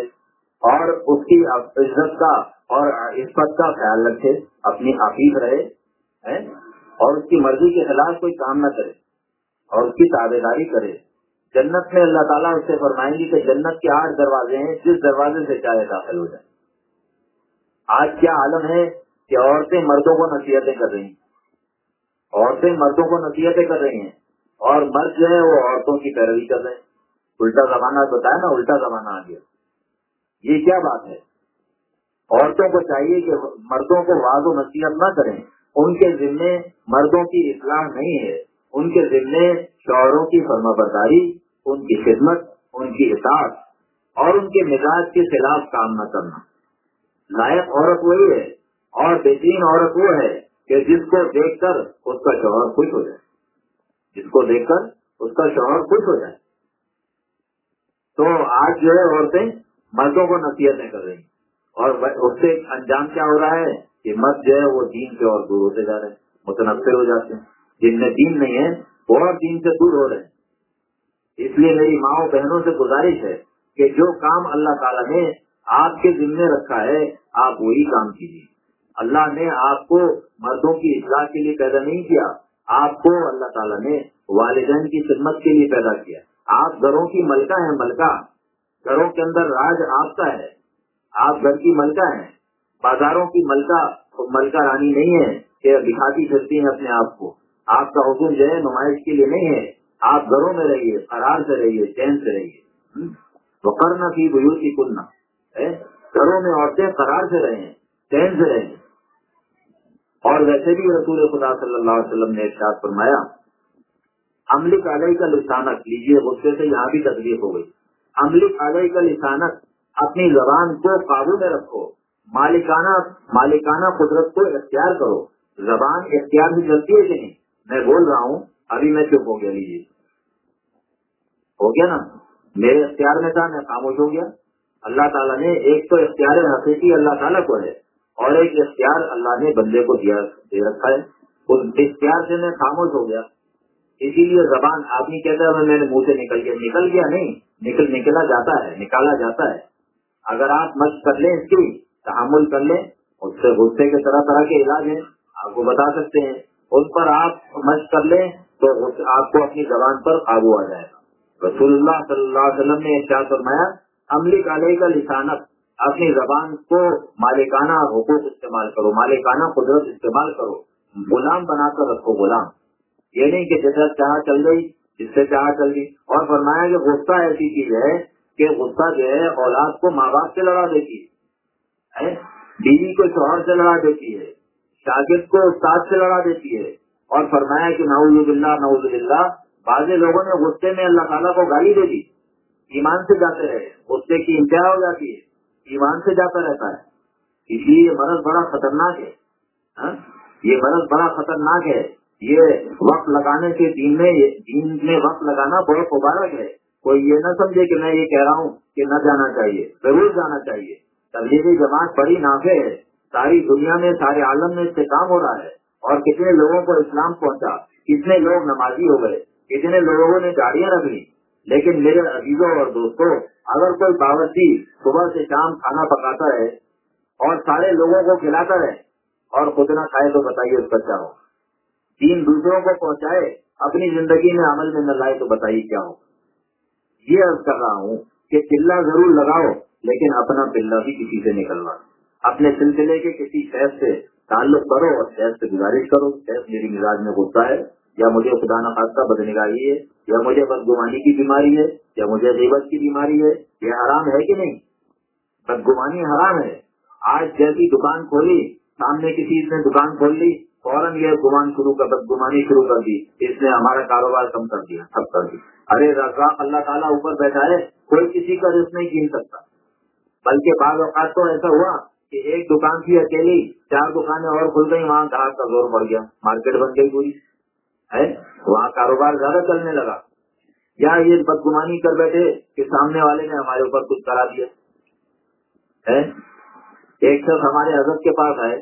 اور اس کی عزت کا اور عزت کا خیال رکھے، اپنی حفیظ رہے اور اس کی مرضی کے خلاف کوئی کام نہ کرے اور اس کی تابے داری کرے۔ جنت میں اللہ تعالیٰ اس سے فرمائیں گی کہ جنت کے آٹھ دروازے ہیں، جس دروازے سے چاہے داخل ہو جائے۔ آج کیا عالم ہے کہ عورتیں مردوں کو نصیحتیں کر رہی ہیں۔ عورتیں مردوں کو نصیحتیں کر رہی ہیں۔ اور مرد جو ہے وہ عورتوں کی پیروی کر رہے ہیں۔ الٹا زمانہ بتایا نا، الٹا زمانہ آ گیا۔ یہ کیا بات ہے؟ عورتوں کو چاہیے کہ مردوں کو واض و نصیحت نہ کریں۔ ان کے ذمے مردوں کی اصلاح نہیں ہے۔ ان کے ذمے شوہروں کی فرما برداری ان کی خدمت، ان کی اطاعت اور ان کے مزاج کے خلاف کام نہ کرنا۔ لائق عورت وہی ہے اور بہترین عورت وہ ہے کہ جس کو دیکھ کر اس کا شوہر خوش ہو جائے۔ جس کو دیکھ کر اس کا شوہر خوش ہو جائے۔ تو آج جو ہے عورتیں مردوں کو نصیحتیں کر رہی ہیں اور اس سے انجام کیا ہو رہا ہے کہ مرد جو ہے وہ دین سے اور دور ہوتے جا رہے ہیں، متنفر ہو جاتے ہیں۔ جن میں دین نہیں ہے وہ دین سے دور ہو رہے ہیں۔ اس لیے میری ماؤں بہنوں سے گزارش ہے کہ جو کام اللہ تعالیٰ نے آپ کے ذمے رکھا ہے، آپ وہی کام کیجیے۔ اللہ نے آپ کو مردوں کی اصلاح کے لیے پیدا نہیں کیا، آپ کو اللہ تعالیٰ نے والدین کی خدمت کے لیے پیدا کیا۔ آپ گھروں کی ملکہ ہیں، ملکہ۔ گھروں کے اندر راج آپ کا ہے۔ آپ گھر کی ملکہ ہیں۔ بازاروں کی ملکہ ملکہ رانی نہیں ہے کہ دکھاتی پھرتی ہیں اپنے آپ کو۔ آپ کا حکم جو ہے نمائش کے لیے نہیں ہے، آپ گھروں میں رہیے فرار سے رہیے، چین سے رہیے۔ وہ کرنا کی بھوسی کننا گھروں میں عورتیں قرار سے رہیں، چین سے رہیں۔ اور ویسے بھی رسول خدا صلی اللہ علیہ وسلم نے ارشاد فرمایا عملی علیہ کا لسانت لیجیے غصے سے یہاں بھی تکلیف ہو گئی۔ عملی علیہ کا لسانت اپنی زبان کو قابو میں رکھو۔ مالکانہ مالکانہ قدرت کو اختیار کرو۔ زبان اختیار بھی چلتی ہے کہ نہیں؟ میں بول رہا ہوں، ابھی میں چپ ہو گیا، لیجیے۔ ہو گیا نا؟ میرے اختیار میں تھا، میں خاموش ہو گیا۔ اللہ تعالیٰ نے ایک تو اختیار حقیقی اللہ تعالیٰ کو ہے، اور ایک اختیار اللہ نے بندے کو دیا، دے رکھا ہے۔ اس اختیار سے میں خاموش ہو گیا۔ اسی لیے زبان آدمی کہتا ہے، میں نے منہ سے نکل گیا نکل گیا نہیں، نکل، نکلا جاتا ہے، نکالا جاتا ہے۔ اگر آپ مشق کر لیں اس کی، تحمل کر لیں، اس سے غصے کے طرح طرح کے علاج ہیں، آپ کو بتا سکتے ہیں۔ ان پر آپ مشق کر لیں تو آپ کو اپنی زبان پر قابو آ جائے گا۔ رسول اللہ صلی اللہ علیہ وسلم نے کیا فرمایا عملی کالے کا لسانت، اپنی زبان کو مالکانہ حقوق استعمال کرو، مالکانہ قدرت استعمال کرو، غلام بنا کر رکھو غلام۔ یہ نہیں کہ جیسا چاہ چل گئی، جس سے چاہ چل گئی۔ اور فرمایا کہ غصہ ایسی چیز ہے کہ غصہ جو ہے اولاد کو ماں باپ سے لڑا دیتی ہے بیوی کو شوہر سے لڑا دیتی ہے۔ شاگرد کو استاد سے لڑا دیتی ہے اور فرمایا کہ نعوذ باللہ نعوذ باللہ۔ بعض لوگوں نے غصے میں اللہ تعالیٰ کو گالی دے دی۔ ایمان سے جاتے رہے۔ غصے کی انتہا ہو جاتی ہے۔ ایمان سے جاتا رہتا ہے۔ اس لیے یہ مرض بڑا خطرناک ہے۔ ہاں؟ یہ مرض بڑا خطرناک ہے۔ یہ وقت لگانے سے دین میں دین میں وقت لگانا بہت مبارک ہے۔ کوئی یہ نہ سمجھے کہ میں یہ کہہ رہا ہوں کہ نہ جانا چاہیے۔ ضرور جانا چاہیے۔ تبلیغی جماعت بڑی نافع ہے۔ ساری دنیا میں، سارے عالم میں اس سے کام ہو رہا ہے۔ اور کتنے لوگوں کو اسلام پہنچا؟ کتنے لوگ نمازی ہو گئے؟ کتنے لوگوں نے گاڑیاں رکھ لی لیکن میرے عزیزوں اور دوستوں، اگر کوئی باورچی صبح سے شام کھانا پکاتا ہے اور سارے لوگوں کو کھلاتا ہے، اور خود نہ کھائے تو بتائیے اس کا کیا ہو؟ تین دوسروں کو پہنچائے، اپنی زندگی میں عمل میں نہ لائے تو بتائیے کیا ہو؟ یہ عرض کر رہا ہوں کہ چلا ضرور لگاؤ، لیکن اپنا پلہ بھی کسی سے نکلوا۔ اپنے سلسلے کے کسی شہر سے تعلق کرو اور شہر سے گزارش کرو، شہر میری مزاج میں غصہ ہے، یا مجھے خدا نخواستہ بدنگاہی ہے، یا مجھے بدگمانی کی بیماری ہے، یا مجھے غیبت کی بیماری ہے، یہ حرام ہے کہ نہیں؟ بدگمانی حرام ہے۔ آج جیسی دکان کھولی، سامنے کسی نے دکان کھول لی، فوراً یہ گمان شروع کر، بدگمانی شروع کر دی، اس نے ہمارا کاروبار کم کر دیا سب کر دی ارے رضا اللہ تعالیٰ اوپر بیٹھا ہے، کوئی کسی کا رسک نہیں گن سکتا۔ بلکہ بعض اوقات تو ایسا ہوا کہ ایک دکان تھی اکیلی، چار دکانیں اور کھل گئی وہاں گاہک کا زور پڑ گیا، مارکیٹ بن گئی پوری، ہے؟ وہاں کاروبار زیادہ چلنے لگا۔ یا یہ بدگمانی کر بیٹھے کہ سامنے والے نے ہمارے اوپر کچھ کرا دیا، ہے؟ ایک شخص ہمارے حضرت کے پاس آئے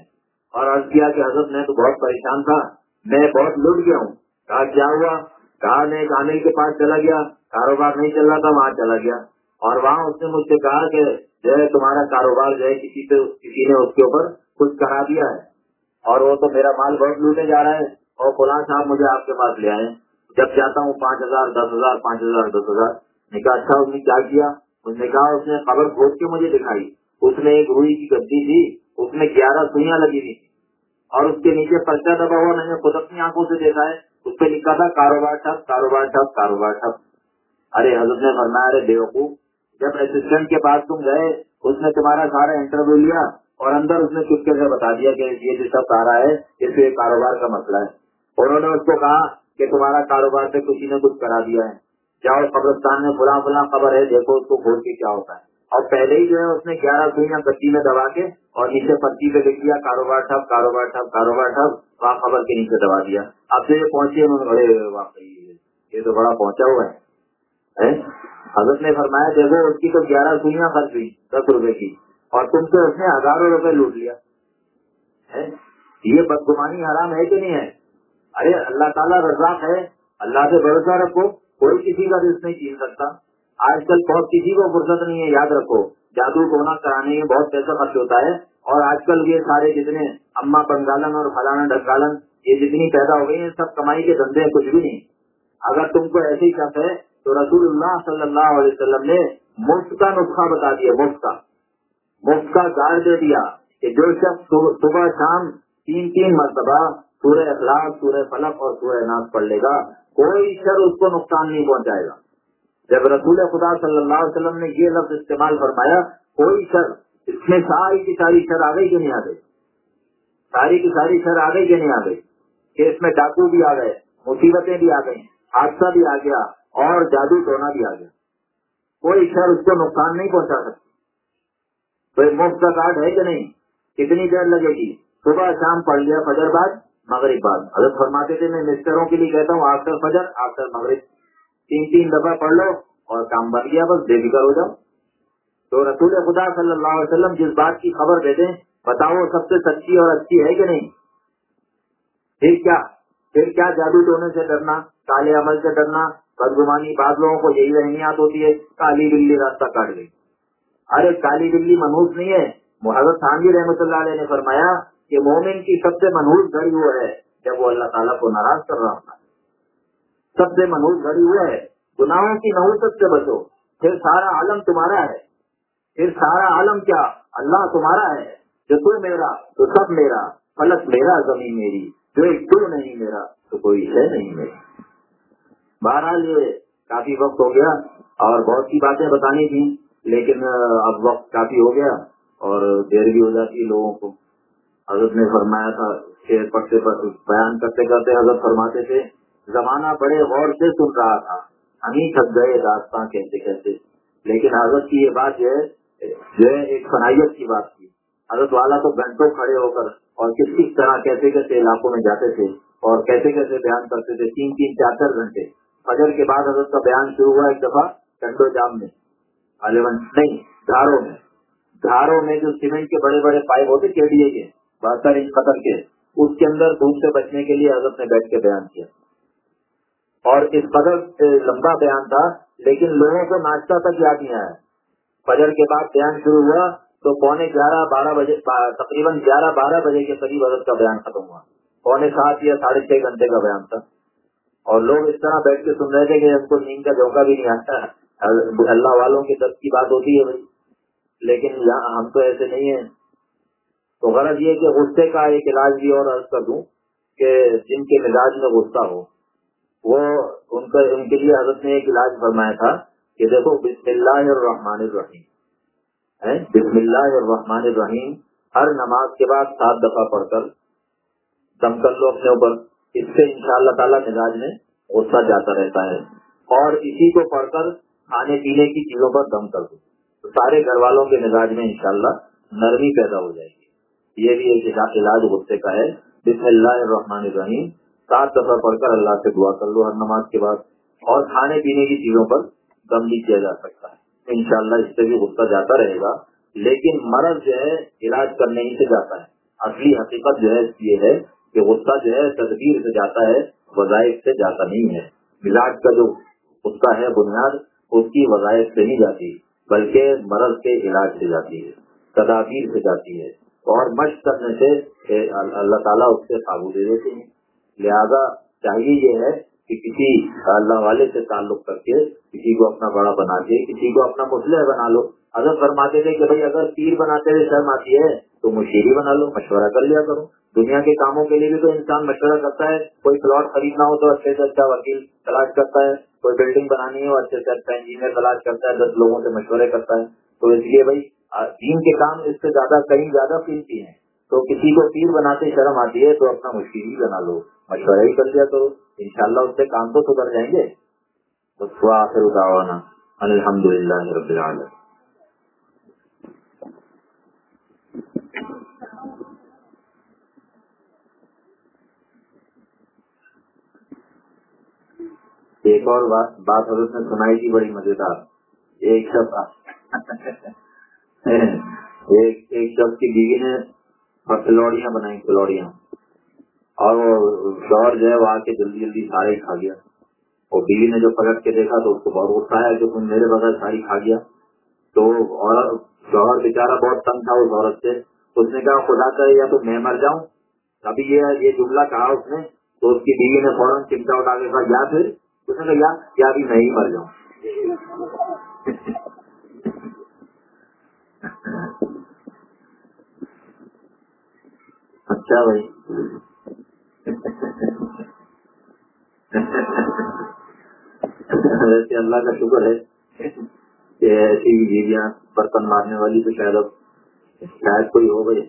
اور عرض کیا کہ حضرت، میں تو بہت پریشان تھا، میں بہت لٹ گیا ہوں۔ کہا، کیا ہوا؟ کہا، میں کامل کے پاس چلا گیا، کاروبار نہیں چل رہا تھا، وہاں چلا گیا۔ اور وہاں اس نے مجھ سے کہا کہ جو ہے تمہارا کاروبار جو ہے کسی سے کسی نے اس کے اوپر کچھ کرا دیا ہے۔ اور وہ تو میرا مال بہت لوٹے جا رہا ہے اور فلاں صاحب مجھے آپ کے پاس لے آئے۔ جب چاہتا ہوں پانچ ہزار، دس ہزار، پانچ ہزار، دس ہزار۔ نے کہا اچھا اس نے کیا کیا؟ اس نے کہا، اس نے خبر کھود کے مجھے دکھائی۔ اس نے ایک روئی کی گدی تھی اس میں گیارہ سوئیاں لگی ہوئی۔ اور اس کے نیچے پرچہ دبا ہوا، میں نے خود اپنی آنکھوں سے دیکھا ہے۔ اس پہ لکھا تھا، کاروبار ٹھپ کاروبار ٹھپ کاروبار ٹھپ۔ ارے، حضرت نے فرمایا، ارے بیوقوف جب اسسٹنٹ کے پاس تم گئے، اس نے تمہارا سارا انٹرویو لیا اور اندر اس نے چپکے سے بتا دیا کہ یہ جو سب آ رہا ہے، اس سے کاروبار کا مسئلہ ہے۔ انہوں نے اس کو کہا کہ تمہارا کاروبار سے کسی نے کچھ کرا دیا ہے۔ جاؤ قبرستان میں فلاں فلاں خبر ہے، دیکھو اس کو کھول کے کیا ہوتا ہے۔ اور پہلے ہی جو ہے، اس نے گیارہ سوئیاں گدی میں دبا کے اور نیچے پرچی پہ لکھ دیا، کاروبار ٹھپ کاروبار ٹھپ کاروبار ٹھپ، وہاں خبر کے نیچے دبا دیا۔ اب سے یہ پہنچے بڑے واقعی یہ تو بڑا پہنچا ہوا ہے۔ حضرت نے فرمایا دیکھو اس کی تو گیارہ سوئیاں خرچ ہوئی، دس روپے کی، اور تم سے اس نے ہزاروں روپے لوٹ لیا۔ یہ بدگمانی حرام ہے کہ نہیں ہے؟ ارے، اللہ تعالیٰ رزاق ہے، اللہ سے بھروسہ رکھو، کوئی کسی کا رزق نہیں چین سکتا۔ آج کل بہت کسی کو فرصت نہیں ہے، یاد رکھو، جادو ٹونا کرانے میں بہت پیسہ خرچ ہوتا ہے، اور آج کل یہ سارے جتنے اما بنگالن اور فلانا ڈکالن یہ جتنی پیدا ہو گئی ہیں، سب کمائی کے دھندے کچھ بھی نہیں۔ اگر تم کو ایسی شک ہے تو رسول اللہ صلی اللہ علیہ وسلم نے مفت کا نسخہ بتا دیا، مفت کا۔ مفت کا گار دے دیا کہ جو شخص صبح شام تین تین مرتبہ سورہ اخلاق سورہ فلق اور سورہ ناز پڑھ لے گا، کوئی شر اس کو نقصان نہیں پہنچائے گا۔ جب رسول خدا صلی اللہ علیہ وسلم نے یہ لفظ استعمال فرمایا، کوئی شر، اس میں ساری کی ساری شر آ گئی کہ نہیں آ گئی؟ ساری کی ساری شر آ گئی کہ نہیں آ گئی؟ کہ اس میں ڈاکو بھی آ گئے، مصیبتیں بھی آ گئی حادثہ بھی آ گیا اور جادو ٹونا بھی آ گیا۔ کوئی شر اس کو نقصان نہیں پہنچا سکتی کوئی مفت کا کارڈ ہے کہ نہیں؟ کتنی دیر لگے گی؟ صبح شام پڑھ لیا فجر بعد، مغرب بعد۔ حضرت فرماتے تھے، میں مسٹروں کے لیے کہتا ہوں آفٹر فجر آفٹر مغرب۔ تین تین دفعہ پڑھ لو اور کام بن گیا، بس بے فکر ہو جاؤ۔ تو رسول خدا صلی اللہ علیہ وسلم جس بات کی خبر دے دیں، بتاؤ سب سے سچی اور اچھی ہے کہ نہیں؟ پھر کیا؟ پھر کیا جادو ٹونے سے ڈرنا کالے عمل سے ڈرنا بدگمانی بعض لوگوں کو یہی رحمیات ہوتی ہے، کالی بلی راستہ کاٹ گئی۔ ارے کالی بلی منہوس نہیں ہے۔ حضرت خانگی رحمۃ اللہ علیہ نے فرمایا کہ مومن کی سب سے منہوس گھڑی وہ ہے جب وہ اللہ تعالیٰ کو ناراض کر رہا ہوتا ہے۔ سب سے منہوس گھڑی وہ ہے۔ گناہوں کی نحوست سے بچو۔ پھر سارا عالم تمہارا ہے۔ پھر سارا عالم کیا؟ اللہ تمہارا ہے۔ جو تو میرا، تو سب میرا۔ فلک میرا، زمین میری۔ جو ایک تو نہیں میرا، تو کوئی ہے نہیں میری بہرحال یہ کافی وقت ہو گیا اور بہت سی باتیں بتانی تھی لیکن اب وقت کافی ہو گیا اور دیر بھی ہو جاتی لوگوں کو۔ حضرت نے فرمایا تھا پڑھتے بیان کرتے کرتے حضرت فرماتے تھے، زمانہ بڑے غور سے سن رہا تھا ہم ہی تھک گئے داستان کہتے کہتے۔ لیکن حضرت کی یہ بات جو ہے جو ہے، ایک صلاحیت کی بات تھی۔ حضرت والا تو گھنٹوں کھڑے ہو کر اور کس کس طرح کیسے کیسے علاقوں میں جاتے تھے اور کیسے کیسے بیان کرتے تھے، تین تین چار چار گھنٹے۔ فجر کے بعد حضرت کا بیان شروع ہوا ایک دفعہ کنڈو جام میں نہیں، دھاروں میں۔ دھاروں میں جو سیمنٹ کے بڑے بڑے پائپ ہوتے کیڈیے کے بہتر انچ قطر کے، اس کے اندر دھوپ سے بچنے کے لیے حضرت نے بیٹھ کے بیان کیا۔ اور اس قدر لمبا بیان تھا، لیکن لوگوں کو ناشتہ تک یاد نہیں آیا۔ فجر کے بعد بیان شروع ہوا تو پونے گیارہ، بارہ بجے تقریباً گیارہ، بارہ بجے کے قریب حضرت کا بیان ختم ہوا۔ پونے سات یا ساڑھے چھ گھنٹے کا بیان تھا۔ اور لوگ اس طرح بیٹھ کے سن رہے تھے کہ ہم کو نیند کا جھوکا بھی نہیں آتا۔ اللہ والوں کے دس کی بات ہوتی ہے بھائی۔ لیکن ہم تو ایسے نہیں ہیں۔ تو غرض یہ کہ غصے کا ایک علاج بھی اور عرض کر دوں کہ جن کے مزاج میں غصہ ہو، وہ ان کا، ان کے لیے حضرت نے ایک علاج فرمایا تھا کہ دیکھو، بسم اللہ الرحمن الرحیم۔ بسم اللہ الرحمن الرحیم۔ ہر نماز کے بعد سات دفعہ پڑھ کر، دم کر لو اپنے اوپر۔ اس سے ان شاء اللہ تعالیٰ مزاج میں غصہ جاتا رہتا ہے اور اسی کو پڑھ کر کھانے پینے کی چیزوں پر دم کر دو۔ سارے گھر والوں کے مزاج میں انشاءاللہ نرمی پیدا ہو جائے گی۔ یہ بھی ایک علاج غصے کا ہے۔ بسم اللہ الرحمن الرحیم۔ سات دفعہ پڑھ کر اللہ سے دعا کر لو۔ ہر نماز کے بعد اور کھانے پینے کی چیزوں پر دم بھی کیا جا سکتا ہے۔ انشاءاللہ اس سے بھی غصہ جاتا رہے گا۔ لیکن مرض جو ہے علاج کرنے ہی سے جاتا ہے۔ اصلی حقیقت جو ہے یہ ہے کہ غصہ جو ہے تدبیر سے جاتا ہے، وظائف سے جاتا نہیں ہے۔ مزاج کا جو غصہ ہے، بنیاد اس کی وظائف سے نہیں جاتی، بلکہ مرض کے علاج سے جاتی ہے، تدابیر سے جاتی ہے۔ اور مشق کرنے سے اللہ تعالیٰ اس سے قابو دے دیتے ہیں۔ لہذا چاہیے یہ ہے کہ کسی اللہ والے سے تعلق کر کے کسی کو اپنا بڑا بنا کے، کسی کو اپنا مسلح بنا لو۔ اگر فرماتے تھے کہ بھائی اگر تیر بناتے ہوئے شرم آتی ہے، تو مشیری بنا لو، مشورہ کر لیا کرو۔ دنیا کے کاموں کے لیے بھی تو انسان مشورہ کرتا ہے، کوئی پلاٹ خریدنا ہو تو اچھے سے اچھا وکیل تلاش کرتا ہے، کوئی بلڈنگ بنانی ہو اچھے سے اچھا انجینئر تلاش کرتا ہے، دس لوگوں سے مشورے کرتا ہے۔ تو اس لیے بھائی دین کے کام اس سے زیادہ، کہیں زیادہ قیمتی ہیں۔ تو کسی کو پیر بناتے شرم آتی ہے تو اپنا مشکل ہی بنا لو۔ مشورہ ہی کر لیا تو انشاءاللہ اس سے کام تو سدھر جائیں گے۔ تو آخر الحمد للہ رب العالمین۔ ایک اور بات حضرت نے سنائی تھی، بڑی مزیدار۔ ایک شخص ایک ایک شخص کی بیوی نے کلوڑیاں بنائی کلوڑیاں اور وہ شوہر جو ہے، وہ آ کے جلدی جلدی سارے کھا گیا۔ اور بیوی نے جو پلٹ کے دیکھا تو اس کو بہت غصہ آیا کہ تم میرے بغیر ساری کھا گیا۔ تو اور شوہر بےچارا بہت تنگ تھا اس عورت سے۔ اس نے کہا، خدا کرے، یا تو میں مر جاؤں۔ ابھی یہ یہ جملہ کہا اس نے۔ تو اس کی بیوی نے فوراً چمٹا اٹھا کے کہا، یا پھر اس نے کہا یا میں ہی مر جاؤں. اچھا بھائی۔ ویسے اللہ کا شکر ہے کہ ایسی بیویاں برتن مارنے والی تو شاید اب شاید کوئی ہو گئی۔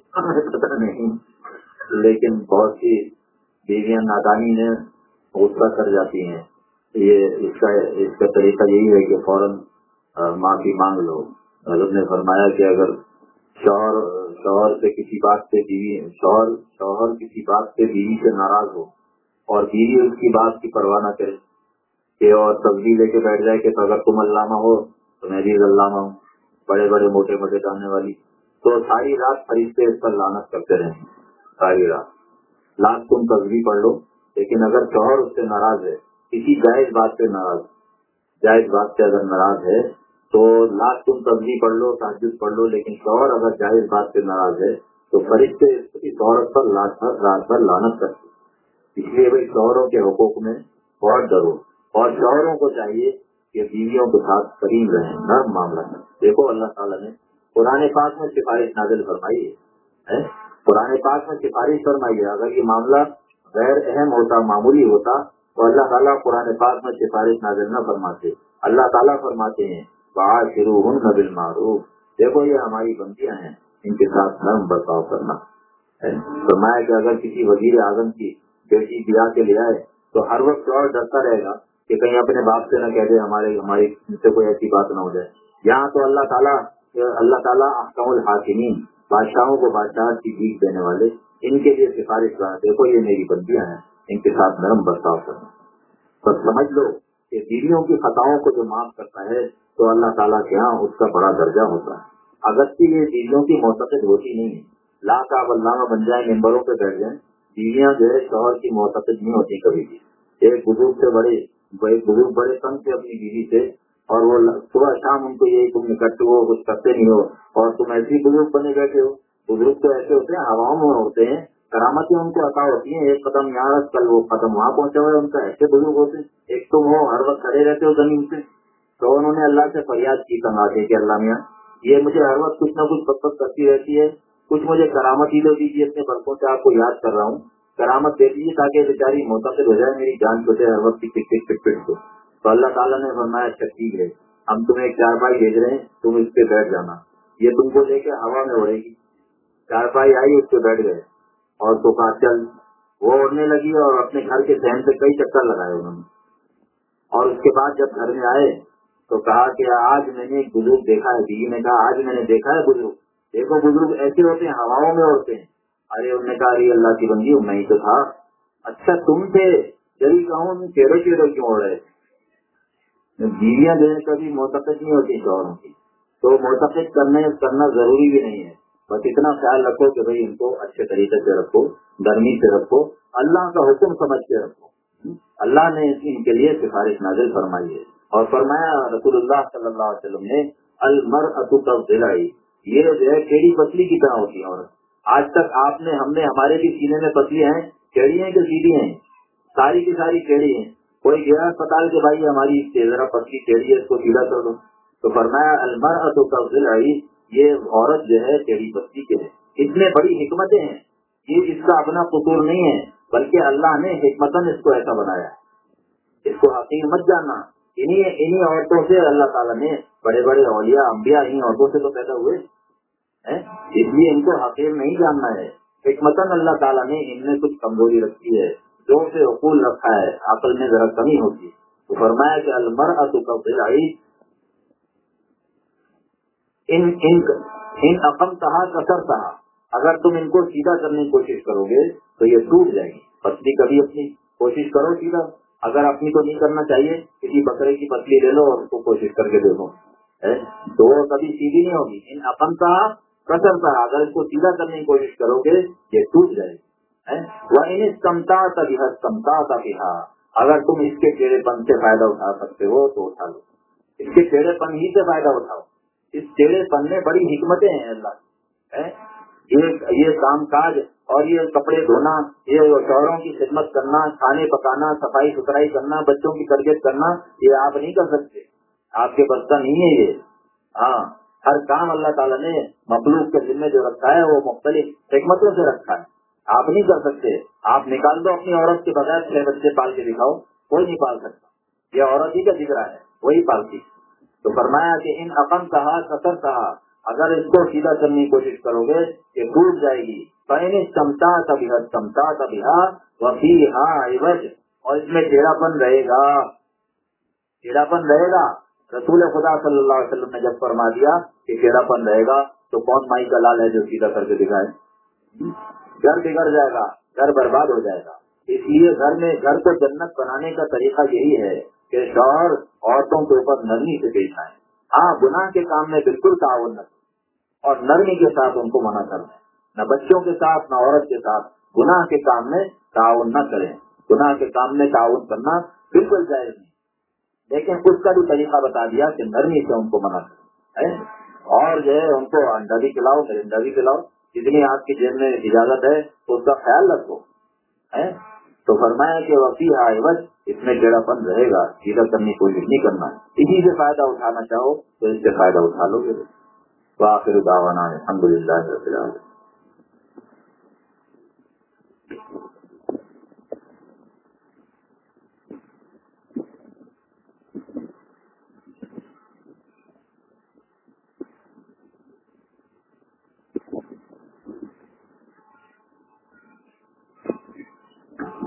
پتہ نہیں۔ لیکن بہت سی بیویاں نادانی میں غصہ کر جاتی ہیں۔ یہ اس کا اس کا طریقہ یہی ہے کہ فوراً معافی مانگ لو۔ حضرت نے فرمایا کہ اگر شوہر شوہر سے کسی بات سے بیوی، شوہر شوہر کسی بات سے بیوی سے ناراض ہو اور بیوی اس کی بات کی پرواہ نہ کرے کہ اور سبزی لے کے بیٹھ جائے کہ اگر تم علامہ ہو تو میں بھی علامہ ہوں، بڑے بڑے موٹے موٹے جاننے والی۔ تو ساری رات فرشتے اس پر لانت کرتے رہیں۔ ساری رات۔ لاکھ تم تصویر پڑھ لو، لیکن اگر شوہر اس سے ناراض ہے کسی جائز بات سے ناراض۔ جائز بات سے اگر ناراض ہے تو لاکھ تم تصویر پڑھ لو تاجد پڑھ لو، لیکن شوہر اگر جائز بات سے ناراض ہے تو فرشتے اس عورت پر رات بھر لانت کرتے اس لیے بھائی شوہروں کے حقوق میں بہت ڈرو اور شوہروں کو چاہیے کہ بیویوں کے ساتھ کریم رہیں نرم معاملہ دیکھو اللہ تعالیٰ نے پرانے پاک میں سفارش نازل فرمائی ہے پرانے پاک میں سفارش فرمائی ہے۔ اگر یہ معاملہ غیر اہم ہوتا، معمولی ہوتا تو اللہ تعالیٰ قرآن پاک میں سفارش نازل نہ فرماتے۔ اللہ تعالیٰ فرماتے ہیں بات شروع ہوں نبل معروف دیکھو، یہ ہماری بندیاں ہیں، ان کے ساتھ نرم برتاؤ کرنا۔ فرمایا کہ اگر کسی وزیر اعظم کی بیٹی بیاہ کے لیے آئے، تو ہر وقت اور ڈرتا رہے گا کہ کہیں اپنے باپ سے نہ کہہ دے، ہمارے، ہماری سے کوئی ایسی بات نہ ہو جائے۔ یہاں تو اللہ تعالیٰ اللہ تعالیٰ احکام الحاکمین، بادشاہوں کو بادشاہ کی جیت دینے والے، ان کے لیے سفارش کر دیکھو، یہ میری بندیاں ہیں۔ ان کے ساتھ نرم برتاؤ کرنا تو سمجھ لو کہ بیویوں کی خطاؤں کو جو معاف کرتا ہے، تو اللہ تعالیٰ کے یہاں اس کا بڑا درجہ ہوتا ہے۔ اگر کی یہ بیویوں کی معتقد ہوتی نہیں ہے۔ لاکھ آپ علامہ بن جائیں ممبروں پہ بیٹھ جائیں، بیویاں جو ہے شوہر کی معتقد نہیں ہوتی کبھی بھی۔ ایک بزرگ سے بڑے بزرگ بڑے تنگ تھے اپنی بیوی سے، اور وہ صبح شام ان کو یہی تم نکٹتے ہو، کچھ کرتے نہیں ہو، اور تم ایسے بزرگ بنے بیٹھے ہو۔ بزرگ تو ایسے ہوتے ہیں، ہواؤں میں ہوتے ہیں کرامتیں ان کو عطا ہوتی ہیں، ایک قدم یہاں کل وہ قدم وہاں پہنچے ہوئے ان کا ایسے بزرگ ہوتے ہیں، ایک تم ہو، ہر وقت کھڑے رہتے ہو زمین سے تو انہوں نے اللہ سے فریاد کی تنگا کے کہ اللہ میاں، یہ مجھے ہر وقت کچھ نہ کچھ بک کرتی رہتی ہے۔ کچھ مجھے کرامت ہی دے دیجیے اپنے برقوں سے، آپ کو یاد کر رہا ہوں۔ کرامت دے دیجیے تاکہ بیچاری متاثر ہو جائے، میری جان چھوٹے ہر وقت کی ٹک ٹک پٹ کو۔ تو اللہ تعالیٰ نے فرمایا اچھا ٹھیک ہے، ہم تمہیں چار بھائی بھیج رہے ہیں، تم اس پہ بیٹھ جانا۔ یہ تم کو لے کے ہوا میں اڑے گی۔ چار بھائی آئی، اس پہ بیٹھ گئے۔ اور تو کہا، چل۔ وہ اڑنے لگی اور اپنے گھر کے سہن پہ کئی چکر لگائے انہوں نے۔ اور اس کے بعد جب گھر میں آئے، تو کہا کہ آج میں نے بزرگ دیکھا ہے۔ بیوی نے کہا، آج میں نے دیکھا ہے بزرگ۔ دیکھو، بزرگ ایسے ہوتے ہیں، ہواؤں میں اڑتے ہیں۔ ارے، انہوں نے کہا، ارے، اللہ کی بندی، میں ہی تو تھا۔ اچھا تم تھے۔ جبھی کہوں چیڑے چیڑے کیوں ہو رہے بیویاں جو ہے کبھی موتقد نہیں ہوتی شوہروں کی۔ تو موتقد کرنے، کرنا ضروری بھی نہیں ہے۔ بس اتنا خیال رکھو کہ بھائی ان کو اچھے طریقے سے رکھو گرمی سے رکھو، اللہ کا حکم سمجھ کے رکھو۔ اللہ نے ان کے لیے سفارش نازل فرمائی ہے۔ اور فرمایا رسول اللہ صلی اللہ علیہ وسلم نے المر اتو یہ جو ہے، کیڑی پتلی کی طرح ہوتی ہے عورت۔ آج تک آپ نے، ہم نے، ہمارے بھی سینے میں پتلی ہیں کیڑی ہیں کہ سیدھی ہیں؟ ساری کی ساری کیڑی ہیں۔ کوئی گیا اسپتال کے بھائی ہماری ذرا پتلی کیڑی ہے، اس کو سیدھا کر دو۔ تو فرمایا المر اتو یہ عورت جو ہے کیڑی پتی کے ہے۔ اس میں بڑی حکمتیں ہیں۔ یہ اس کا اپنا قصور نہیں ہے، بلکہ اللہ نے حکمتن اس کو ایسا بنایا۔ اس کو حقیق مت جاننا۔ انہیں عورتوں سے اللہ تعالیٰ نے بڑے بڑے اولیاء، انبیاء انہیں عورتوں سے تو پیدا ہوئے۔ اس لیے ان کو حقیق نہیں جاننا ہے۔ حکمت اللہ تعالیٰ نے ان میں کچھ کمزوری رکھی ہے۔ جو سے حقول رکھا ہے۔ عقل میں ذرا کمی ہوتی تو فرمایا کہ المر ان ان ان اقم کہا کثر کہا اگر تم ان کو سیدھا کرنے کی کوشش کرو گے تو یہ ٹوٹ جائے گی۔ پتلی کبھی اپنی کوشش کرو سیدھا۔ اگر اپنی تو نہیں کرنا چاہیے، کسی بکرے کی پتلی لے لو اور اس کو کوشش کر کے دیکھو۔ تو وہ کبھی سیدھی نہیں ہوگی۔ ان اقم کہا کثر تھا اگر اس کو سیدھا کرنے کی کوشش کرو گے، یہ ٹوٹ جائے وہ انہیں کمتا تک کمتا تھا اگر تم اس کے چہرے پن سے فائدہ اٹھا سکتے ہو تو اٹھا لو۔ اس کے چہرے پن ہی سے فائدہ اٹھاؤ۔ اس چہرے پن میں بڑی حکمتیں ہیں اللہ یہ کام کاج اور یہ کپڑے دھونا، یہ شہروں کی خدمت کرنا، کھانے پکانا، صفائی ستھرائی کرنا، بچوں کی تربیت کرنا، یہ آپ نہیں کر سکتے۔ آپ کے بستہ نہیں ہے یہ۔ ہاں ہر کام اللہ تعالیٰ نے مخلوق کے ذمہ جو رکھا ہے، وہ مختلف حکمتوں سے رکھا ہے۔ آپ نہیں کر سکتے۔ آپ نکال دو اپنی عورت کے بغیر، چھ بچے پال کے دکھاؤ، کوئی نہیں پال سکتا۔ یہ عورت ہی کا ذکر ہے، وہی پالتی۔ تو فرمایا کہ ان اپن کہا قطر کہا اگر اس کو سیدھا کرنے کی کوشش کرو گے کہ ٹوٹ جائے گی۔ پہلے چمتا تبھی چمتا تبھی وفی ہاں اور اس میں ٹیڑھا پن رہے گا۔ ٹیڑھا پن رہے گا۔ رسول خدا صلی اللہ علیہ وسلم نے جب فرما دیا کہ ٹیڑھا پن رہے گا، تو کون مائی کا لال ہے جو سیدھا کر کے دکھائے؟ گھر بگڑ جائے گا، گھر برباد ہو جائے گا۔ اس لیے گھر میں، گھر کو جنت بنانے کا طریقہ یہی ہے کہ شوہر عورتوں کے اوپر نرمی سے پیش آئے ہاں گناہ کے کام میں بالکل تعاون نہ اور نرمی کے ساتھ ان کو منع کرنا نہ بچوں کے ساتھ، نہ عورت کے ساتھ۔ گناہ کے کام میں تعاون نہ کریں۔ گناہ کے کام میں تعاون کرنا بالکل جائز نہیں۔ لیکن اس کا بھی طریقہ بتا دیا کہ نرمی سے ان کو منع کریں۔ اور جو ہے، ان کو انڈا بھی کھلاؤ مرنڈا بھی کھلاؤ جتنی آپ کی جیب میں اجازت ہے اس کا خیال رکھو۔ تو فرمایا کہ وفی آئے اس میں جڑا پن رہے گا، سیدھا کرنے کی کوشش نہیں کرنا۔ اسی سے فائدہ اٹھانا چاہو تو اس سے فائدہ اٹھا لو گے۔ تو آخر داوانا الحمد للہ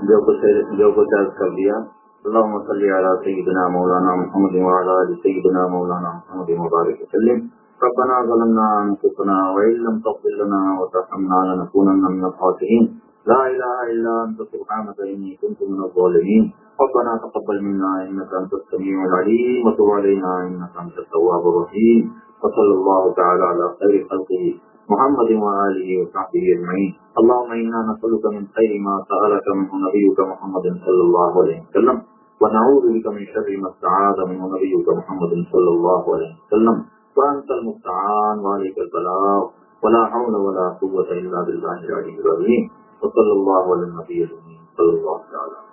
جو کچھ جو کچھ عرض کر دیا۔ اللهم صل على سيدنا مولانا محمد وعلى ال سيدنا مولانا محمد مبارك وسلم۔ ربنا ظلمنا انفسنا وان لم تغفر لنا وترحمنا لنكونن من الخاسرين لا اله الا انت سبحانك اني كنت من الظالمين ربنا تقبل منا انك انت السميع العليم وتب علينا انك انت التواب الرحيم وصلى الله تعالى على خير خلقه محمد وآله وصحبه أجمعين اللهم إنا نسألك من خير ما سألك منه نبيك محمد صلى الله عليه وسلم ونعوذ بك من شر ما استعاذ منه نبيك محمد صلى الله عليه وسلم. وأنت المستعان وعليك البلاغ ولا حول ولا قوة إلا بالله العلي العظيم وصلى الله على النبي الأمين صلى الله عليه وسلم.